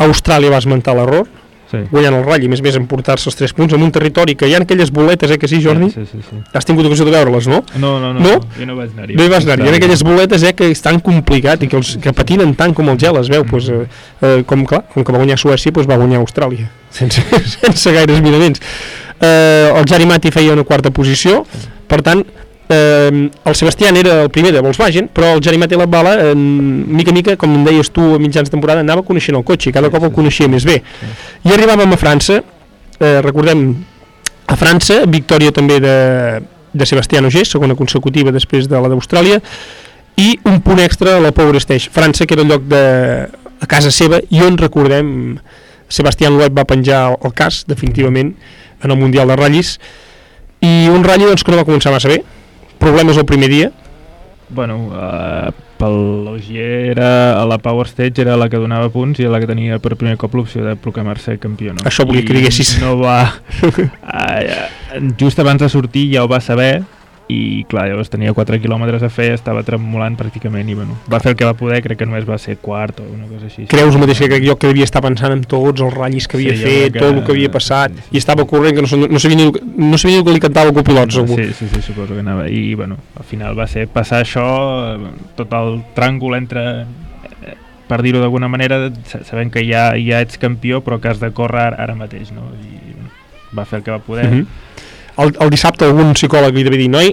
Speaker 1: Austràlia va esmentar l'error,
Speaker 7: Sí.
Speaker 1: guanyant el ratll, i més més emportar-se els 3 punts en un territori que hi ha aquelles boletes, eh, que sí, Jordi?
Speaker 7: Sí, sí, sí.
Speaker 1: Has tingut ocasió de veure-les, no?
Speaker 7: No, no, no,
Speaker 1: no?
Speaker 7: jo no vaig anar-hi.
Speaker 1: No hi vas anar-hi. Hi ha aquelles boletes eh, que és tan complicat i que, els, que patinen tant com el gel, es veu. Pues, eh, eh, com, clar, com que va guanyar Suècia, pues, va guanyar Austràlia, sense, sense gaires miraments. Eh, el Jari Mati feia una quarta posició, per tant, eh, el Sebastián era el primer de Volkswagen, però el Jari Mati Labbala, eh, mica a mica, com em deies tu a mitjans de temporada, anava coneixent el cotxe cada cop el coneixia més bé. I arribàvem a França, eh, recordem, a França, victòria també de, de Sebastián Ogier, segona consecutiva després de la d'Austràlia, i un punt extra a la Power Stage. França, que era el lloc de a casa seva, i on, recordem, Sebastián Loeb va penjar el cas, definitivament, en el Mundial de Ratllis, i un ratll doncs, que no va començar massa bé, problemes el primer dia,
Speaker 7: Bueno, uh, pel Logier era a la Power Stage era la que donava punts i la que tenia per primer cop l'opció de proclamar-se campió, no?
Speaker 1: Això volia que diguessis.
Speaker 7: No va... uh, just abans de sortir ja ho va saber i clar, llavors tenia 4 quilòmetres a fer, estava tremolant pràcticament i bueno, va fer el que va poder, crec que només va ser quart o una cosa així.
Speaker 1: creus el mateix que crec jo que devia estar pensant en tots els ratllis que havia
Speaker 7: Sí,
Speaker 1: fet,
Speaker 7: que-
Speaker 1: tot el que havia passat, i estava corrent que no, no sabia ni, no sabia ni el que li cantava el copilot, segur.
Speaker 7: Sí, sí, sí, suposo que anava. I, bueno, al final va ser passar això, tot el tràngol entre, per dir-ho d'alguna manera, sa- sabent que ja, ja ets campió, però que has de córrer ara, mateix, no? I bueno, va fer el que va poder.
Speaker 1: Mhm. El, el dissabte algun psicòleg li devia dir noi,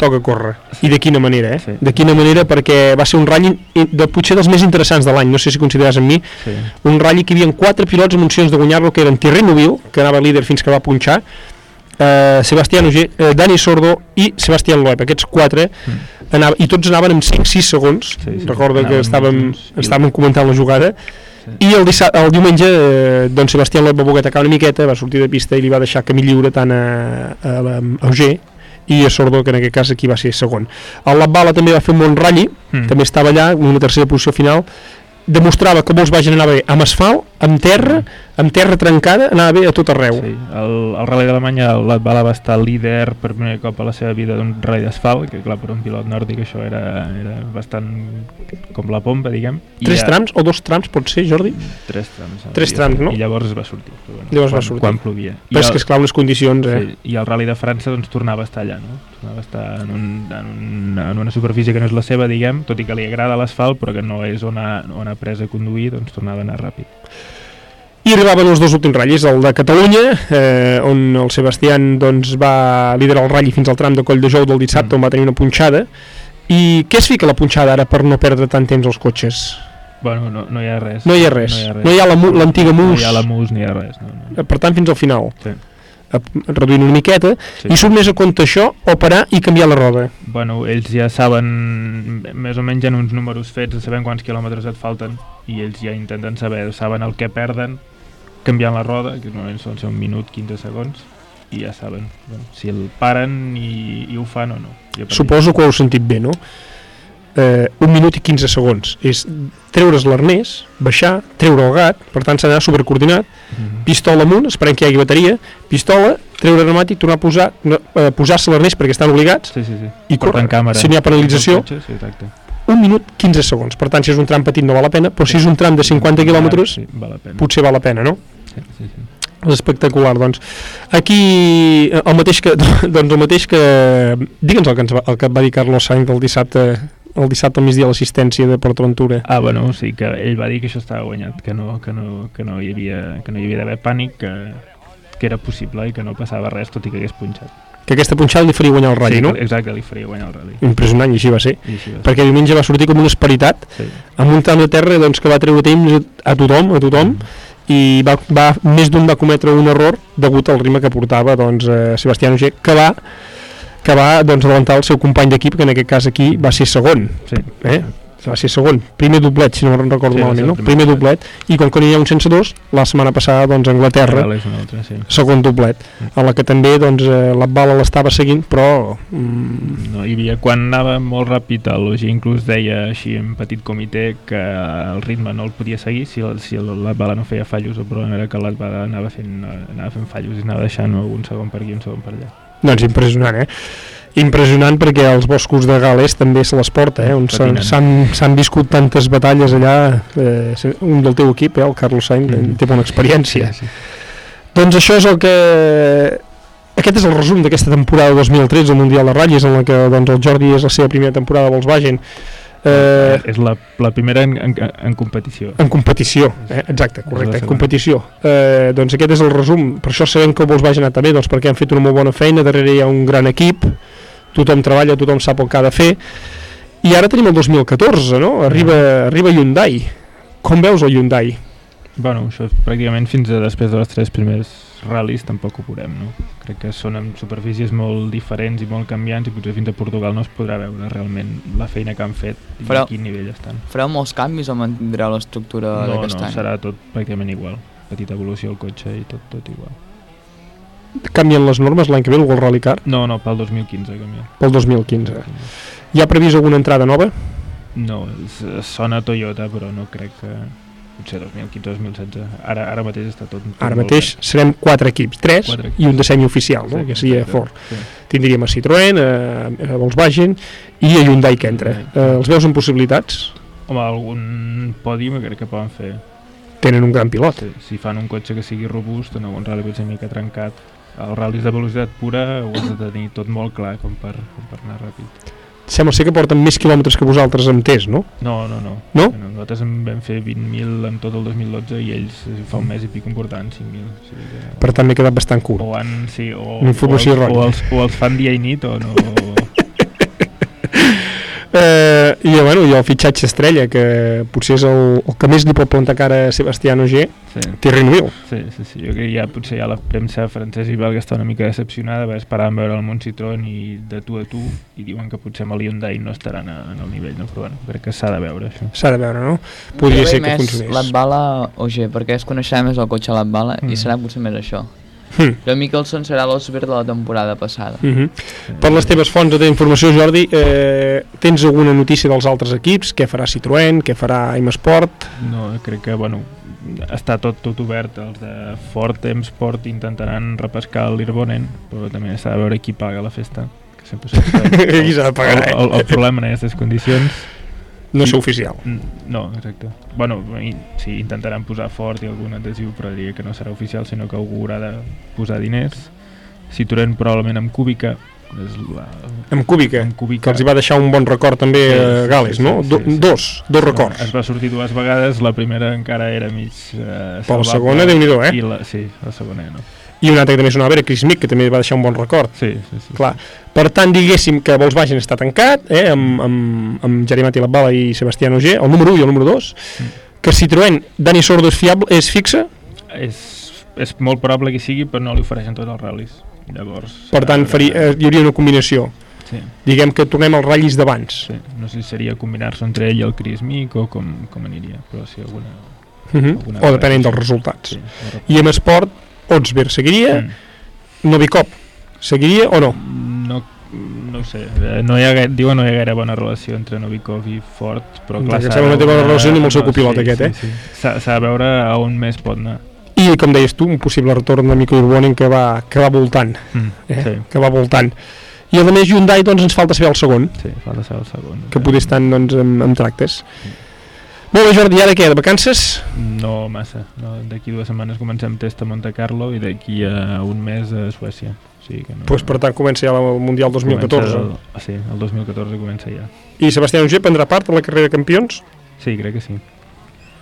Speaker 1: toca córrer i de quina manera, eh? Sí. de quina manera perquè va ser un ratll de, potser dels més interessants de l'any, no sé si consideres amb mi
Speaker 7: Sí.
Speaker 1: un ratll que hi havia quatre pilots amb opcions de guanyar-lo que eren Thierry Nubil, que anava líder fins que va punxar eh, Sebastián Ogier, eh, Dani Sordo i Sebastián Loeb, aquests quatre mm. anava, i tots anaven amb 5-6 segons sí, sí, recorda que estàvem, estàvem comentant la jugada i el, el diumenge eh, doncs Sebastián Loeb va voler atacar una miqueta, va sortir de pista i li va deixar camí lliure tant a, a, a, a Auger i a Sordo, que en aquest cas aquí va ser segon. El Labbala també va fer un bon ratlli,
Speaker 7: Mm.
Speaker 1: també estava allà, en una tercera posició final, demostrava que Volkswagen anava bé amb asfalt, amb terra, amb terra trencada, anava bé a tot arreu.
Speaker 7: Sí, el, el Rally d'Alemanya, el Latvala va estar líder per primer cop a la seva vida d'un rally d'asfalt, que clar, per un pilot nòrdic això era, era bastant com la pompa, diguem. I
Speaker 1: Tres
Speaker 7: ja-
Speaker 1: trams o dos trams, pot ser, Jordi?
Speaker 7: Tres trams.
Speaker 1: Tres trams, no?
Speaker 7: I llavors es va sortir. Però bueno,
Speaker 1: Llavors
Speaker 7: quan,
Speaker 1: va sortir.
Speaker 7: Quan plovia.
Speaker 1: Però és que, esclar, unes condicions, eh?
Speaker 7: Sí, I el Rally de França doncs, tornava a estar allà, no? Tornava a estar en, un, en, un, en una superfície que no és la seva, diguem, tot i que li agrada l'asfalt, però que no és on ha, on ha après a conduir, doncs tornava a anar ràpid.
Speaker 1: I arribaven els dos últims ratllis, el de Catalunya, eh, on el Sebastián doncs, va liderar el ratll fins al tram de Coll de Jou del dissabte, on va tenir una punxada. I què es fica la punxada ara per no perdre tant temps als cotxes?
Speaker 7: Bueno, no, no hi ha res.
Speaker 1: No hi ha res. No hi ha la l'antiga
Speaker 7: No
Speaker 1: mus.
Speaker 7: hi ha la mus, ni hi ha res. No, no.
Speaker 1: Per tant, fins al final.
Speaker 7: Sí.
Speaker 1: Eh, Reduint una miqueta.
Speaker 7: Sí.
Speaker 1: I surt més a compte això o parar i canviar la roda.
Speaker 7: Bueno, ells ja saben, més o menys en uns números fets, saben quants quilòmetres et falten, i ells ja intenten saber, saben el que perden, canviant la roda, que normalment són ser un minut, 15 segons, i ja saben bueno, si el paren i, i ho fan o no. I a partir
Speaker 1: Suposo que ho heu sentit bé, no? eh, un minut i 15 segons. És treure's l'arnès, baixar, treure el gat, per tant s'ha d'anar supercoordinat,
Speaker 7: Mhm.
Speaker 1: pistola amunt, esperem que hi hagi bateria, pistola, treure pneumàtic, tornar a posar, no, eh, posar-se l'arnès perquè estan obligats,
Speaker 7: Sí, sí, sí.
Speaker 1: i córrer.
Speaker 7: càmera.
Speaker 1: Si n'hi ha penalització,
Speaker 7: Cotxe, Sí, exacte.
Speaker 1: Un minut 15 segons. Per tant, si és un tram petit no val la pena, però si és un tram de 50 quilòmetres,
Speaker 7: Sí, val
Speaker 1: potser val la pena, no?
Speaker 7: Sí, sí, sí.
Speaker 1: És espectacular, doncs. Aquí, eh, el mateix que... Doncs el mateix que... Digue'ns el que, ens va, el que va dir Carlos Sainz el dissabte el dissabte al migdia l'assistència de PortAventura.
Speaker 7: Ah, bueno, sí, que ell va dir que això estava guanyat, que no, que no, que no hi havia, que no hi havia d'haver pànic, que, que era possible i que no passava res, tot i que hagués punxat.
Speaker 1: Que aquesta punxada li faria guanyar el ratll,
Speaker 7: sí,
Speaker 1: no?
Speaker 7: Exacte, li faria guanyar el rally.
Speaker 1: Impressionant, i així va ser.
Speaker 7: I així va ser.
Speaker 1: Perquè diumenge va sortir com una esperitat,
Speaker 7: Sí.
Speaker 1: amb un tram de terra doncs, que va treure temps a tothom, a tothom,
Speaker 7: Mm.
Speaker 1: i va, va, més d'un va cometre un error degut al ritme que portava doncs, eh, Sebastián Ogier, que va que va doncs, adelantar el seu company d'equip, que en aquest cas aquí va ser segon.
Speaker 7: Sí.
Speaker 1: Eh? Va ser segon. Primer doblet, si no me'n recordo
Speaker 7: Sí,
Speaker 1: malament, no?
Speaker 7: primer
Speaker 1: Primer doblet. I com que n'hi ha un sense dos, la setmana passada, doncs, Anglaterra,
Speaker 7: altre, sí.
Speaker 1: segon doblet, a la que també doncs, eh, la bala l'estava seguint, però mm,
Speaker 7: No, hi havia, quan anava molt ràpid, el inclús deia així en petit comitè que el ritme no el podia seguir si, si la bala no feia fallos, el problema era que la bala anava fent, anava fent fallos i anava deixant un segon per aquí, un segon per allà.
Speaker 1: doncs impressionant, eh? Impressionant perquè els boscos de Gales també se les porta, eh? on s'han- viscut tantes batalles allà, eh, un del teu equip, eh? el Carlos Sainz, mm. té bona experiència.
Speaker 7: Sí, sí.
Speaker 1: Doncs això és el que... Aquest és el resum d'aquesta temporada 2013 al Mundial de Ratlles, en la que doncs, el Jordi és la seva primera temporada a Volkswagen. Eh,
Speaker 7: és la, la primera en, en, en competició.
Speaker 1: en competició, eh? exacte, correcte, en competició. Eh, doncs aquest és el resum, per això sabem que el Volkswagen ha anat bé, doncs perquè han fet una molt bona feina, darrere hi ha un gran equip, tothom treballa, tothom sap el que ha de fer, i ara tenim el 2014, no? Arriba, arriba Hyundai. Com veus el Hyundai?
Speaker 7: Bueno, això és pràcticament fins a després de les tres primers ral·lis tampoc ho veurem, no? Crec que són en superfícies molt diferents i molt canviants i potser fins a Portugal no es podrà veure realment la feina que han fet i
Speaker 4: Però-
Speaker 7: a quin nivell estan.
Speaker 4: Fareu molts canvis o mantindreu l'estructura
Speaker 7: No,
Speaker 4: d'aquest
Speaker 7: no,
Speaker 4: any?
Speaker 7: serà tot pràcticament igual. Petita evolució al cotxe i tot, tot igual.
Speaker 1: Canvien les normes l'any que ve el World Rally Car
Speaker 7: No, no, pel 2015 canvia.
Speaker 1: pel 2015. Hi ha previst alguna entrada nova?
Speaker 7: No, sona Toyota, però no crec que... Potser 2015-2016. Ara, ara mateix està tot... tot
Speaker 1: Ara mateix serem quatre equips, tres
Speaker 7: Quatre
Speaker 1: i un de semioficial, no?
Speaker 7: Sí,
Speaker 1: que seria
Speaker 7: exacte,
Speaker 1: fort.
Speaker 7: sí.
Speaker 1: Tindríem a Citroën, a, a Volkswagen i a Hyundai que entra. Eh, els veus en possibilitats?
Speaker 7: Home, algun pòdium crec que poden fer.
Speaker 1: Tenen un gran pilot.
Speaker 7: Sí, si fan un cotxe que sigui robust, en algun rally potser mica trencat, els ral·lis de velocitat pura ho has de tenir tot molt clar com per, com per anar ràpid.
Speaker 1: Sembla ser que porten més quilòmetres que vosaltres amb test, no?
Speaker 7: No, no, no.
Speaker 1: No?
Speaker 7: Nosaltres en vam fer 20.000 en tot el 2012 i ells fa un mes i pic en portaven 5.000. O sigui que...
Speaker 1: Per tant, m'he quedat bastant curt.
Speaker 7: O, han, sí, o, o, els, o, els, o els fan dia i nit o no...
Speaker 1: Eh, I bueno, i el fitxatge estrella, que potser és el, el que més li pot plantar cara a Sebastián Ogier,
Speaker 7: Sí.
Speaker 1: Thierry Neuville.
Speaker 7: Sí, sí, sí. Jo crec que ja potser ja la premsa francesa i belga està una mica decepcionada, va esperar a veure el Mont Citroën i de tu a tu i diuen que potser amb el Hyundai no estaran a, en el nivell, no? però bueno, crec que s'ha de veure això.
Speaker 1: S'ha de veure, no? Podria
Speaker 4: Jo
Speaker 1: ser
Speaker 4: veig
Speaker 1: que
Speaker 4: més
Speaker 1: funcionés.
Speaker 4: L'Atbala OG, perquè es coneixerà més el cotxe L'Atbala mm.
Speaker 1: Mm.
Speaker 4: i serà potser més això.
Speaker 1: Mm.
Speaker 4: Jo Mikkelsen serà l'Osberg de la temporada passada.
Speaker 1: Mm -hmm. Per les teves fonts de informació, Jordi, eh, tens alguna notícia dels altres equips? Què farà Citroën? Què farà M Sport?
Speaker 7: No, crec que, bueno, està tot, tot obert. Els de Ford M Sport intentaran repescar l'Irbonen, però també s'ha de veure qui paga la festa. Que sempre s'ha
Speaker 1: Qui s'ha de pagar, eh?
Speaker 7: el, el, el, problema en aquestes condicions
Speaker 1: No és oficial.
Speaker 7: No, exacte. Bueno, i, sí, intentaran posar fort i algun adhesiu, però diria que no serà oficial, sinó que algú haurà de posar diners. Citroën probablement amb cúbica, és la...
Speaker 1: Amb Cúbica,
Speaker 7: amb cúbica.
Speaker 1: que els hi va deixar un bon record també a Gales, no? Do, Dos, dos records.
Speaker 7: Es va sortir dues vegades, la primera encara era mig eh,
Speaker 1: Però la segona, Déu-n'hi-do, eh?
Speaker 7: I la, sí, la segona no.
Speaker 1: I un altre que també sonava era Chris Mick, que també va deixar un bon record.
Speaker 7: Sí, sí, sí.
Speaker 1: Clar. Per tant, diguéssim que Volkswagen està tancat, eh, amb, amb, amb Jerry Mati Labbala i Sebastián Ogier, el número 1 i el número 2,
Speaker 7: Mm.
Speaker 1: que Citroën, Dani Sordo és fiable, és fixa,
Speaker 7: És, és molt probable que sigui, però no li ofereixen tots els ral·lis. Llavors...
Speaker 1: per tant, faria, eh, hi hauria una combinació.
Speaker 7: Sí.
Speaker 1: Diguem que tornem als ratllis d'abans.
Speaker 7: Sí. No sé si seria combinar-se entre ell i el Chris Mick o com, com aniria, però sí alguna...
Speaker 1: Uh -huh.
Speaker 7: alguna
Speaker 1: O depenent dels resultats.
Speaker 7: Sí,
Speaker 1: I amb esport, Otsberg seguiria,
Speaker 7: Mm.
Speaker 1: Novikov seguiria o no?
Speaker 7: No, no no ho sé. Eh, No hi ha, diuen no hi ha gaire bona relació entre Novikov i Ford, però clar...
Speaker 1: Que sembla que
Speaker 7: de
Speaker 1: té bona relació ni amb el seu
Speaker 7: no,
Speaker 1: copilot
Speaker 7: sí,
Speaker 1: aquest,
Speaker 7: sí,
Speaker 1: eh?
Speaker 7: Sí. S'ha s'ha de veure a on més pot anar.
Speaker 1: I, com deies tu, un possible retorn de Mico Urbonen que va, que va voltant.
Speaker 7: Mm,
Speaker 1: eh?
Speaker 7: sí.
Speaker 1: Que va voltant. I a més Hyundai doncs, ens falta saber el segon.
Speaker 7: Sí, falta saber el segon.
Speaker 1: Que poder estar doncs, amb, amb tractes. Molt bé, Jordi, ara què? De vacances?
Speaker 7: No massa. No, d'aquí dues setmanes comencem test a Monte Carlo i d'aquí a un mes a Suècia. O sigui que no,
Speaker 1: Pues, per tant, comença ja el Mundial 2014.
Speaker 7: Comença el, sí, el 2014 comença ja.
Speaker 1: I Sebastià Ogier prendrà part en la carrera de campions?
Speaker 7: Sí, crec que sí.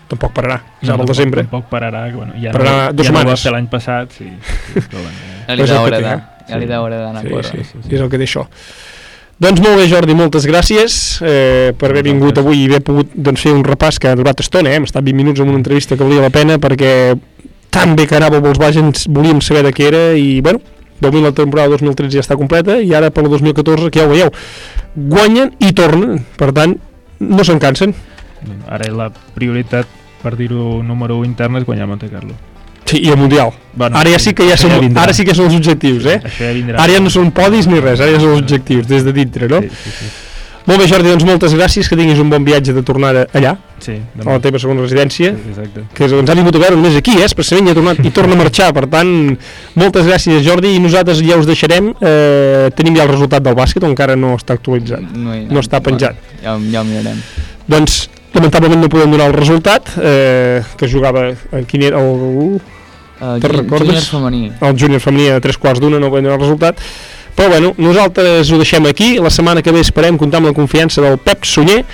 Speaker 1: Tampoc pararà, és
Speaker 7: No,
Speaker 1: al
Speaker 7: tampoc-
Speaker 1: desembre.
Speaker 7: Tampoc pararà, que, bueno, ja,
Speaker 1: Pararà
Speaker 7: no,
Speaker 1: dues
Speaker 7: ja no va
Speaker 1: setmanes.
Speaker 7: fer l'any passat, sí. sí però bueno,
Speaker 4: Ja li
Speaker 1: té,
Speaker 4: agradar,
Speaker 1: eh?
Speaker 4: ja li deu agradar anar a
Speaker 1: Sí,
Speaker 4: córrer.
Speaker 1: sí, sí, sí, és el que té això. Doncs molt bé, Jordi, moltes gràcies eh, per haver vingut avui i haver pogut doncs, fer un repàs que ha durat estona, eh? hem estat 20 minuts en una entrevista que valia la pena perquè tan bé que anava a Volkswagen volíem saber de què era i, bueno, de moment la temporada 2013 ja està completa i ara per la 2014, que ja ho veieu, guanyen i tornen, per tant, no se'n cansen.
Speaker 7: Ara la prioritat, per dir-ho número 1 intern, és guanyar Monte Carlo.
Speaker 1: Sí, i el Mundial.
Speaker 7: Bueno,
Speaker 1: ara ja sí que ja són,
Speaker 7: vindrà.
Speaker 1: ara sí que són els objectius, eh?
Speaker 7: Això ja vindrà.
Speaker 1: Ara ja no són podis ni res, ara ja són els objectius, des de dintre, no?
Speaker 7: Sí, sí, sí.
Speaker 1: Molt bé, Jordi, doncs moltes gràcies, que tinguis un bon viatge de tornada allà,
Speaker 7: Sí,
Speaker 1: a la teva segona residència,
Speaker 7: Sí, exacte.
Speaker 1: que ens ha vingut a veure només aquí, eh, expressament, i ha tornat i torna a marxar, per tant, moltes gràcies, Jordi, i nosaltres ja us deixarem, eh, tenim ja el resultat del bàsquet, encara no està actualitzat,
Speaker 4: No, hi-
Speaker 1: no està penjat.
Speaker 4: Ja, ja ho mirarem.
Speaker 1: Doncs, lamentablement no podem donar el resultat, eh, que jugava, eh, quin era el...
Speaker 4: Uh,
Speaker 1: Te'n recordes?
Speaker 4: júnior femení.
Speaker 1: El júnior femení a tres quarts d'una no podem donar el resultat, però bueno, nosaltres ho deixem aquí, la setmana que ve esperem comptar amb la confiança del Pep Sunyer,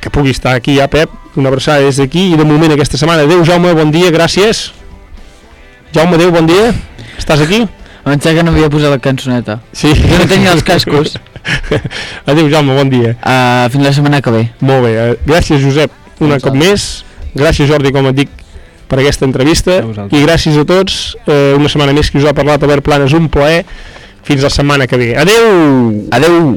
Speaker 1: que pugui estar aquí ja, Pep, una abraçada des d'aquí, i de moment aquesta setmana, adeu Jaume, bon dia, gràcies. Jaume, adeu, bon dia, estàs aquí?
Speaker 2: Em que no havia posat la cançoneta.
Speaker 1: Sí.
Speaker 2: Jo no tenia els cascos.
Speaker 1: adeu Jaume, bon dia.
Speaker 2: Uh, fins la setmana que ve.
Speaker 1: Molt bé, eh, gràcies Josep, una cop més, gràcies Jordi, com et dic, per aquesta entrevista, i gràcies a tots, eh, una setmana més que us ha parlat Albert Planes, un plaer, fins la setmana que ve. Adeu!
Speaker 2: Adeu!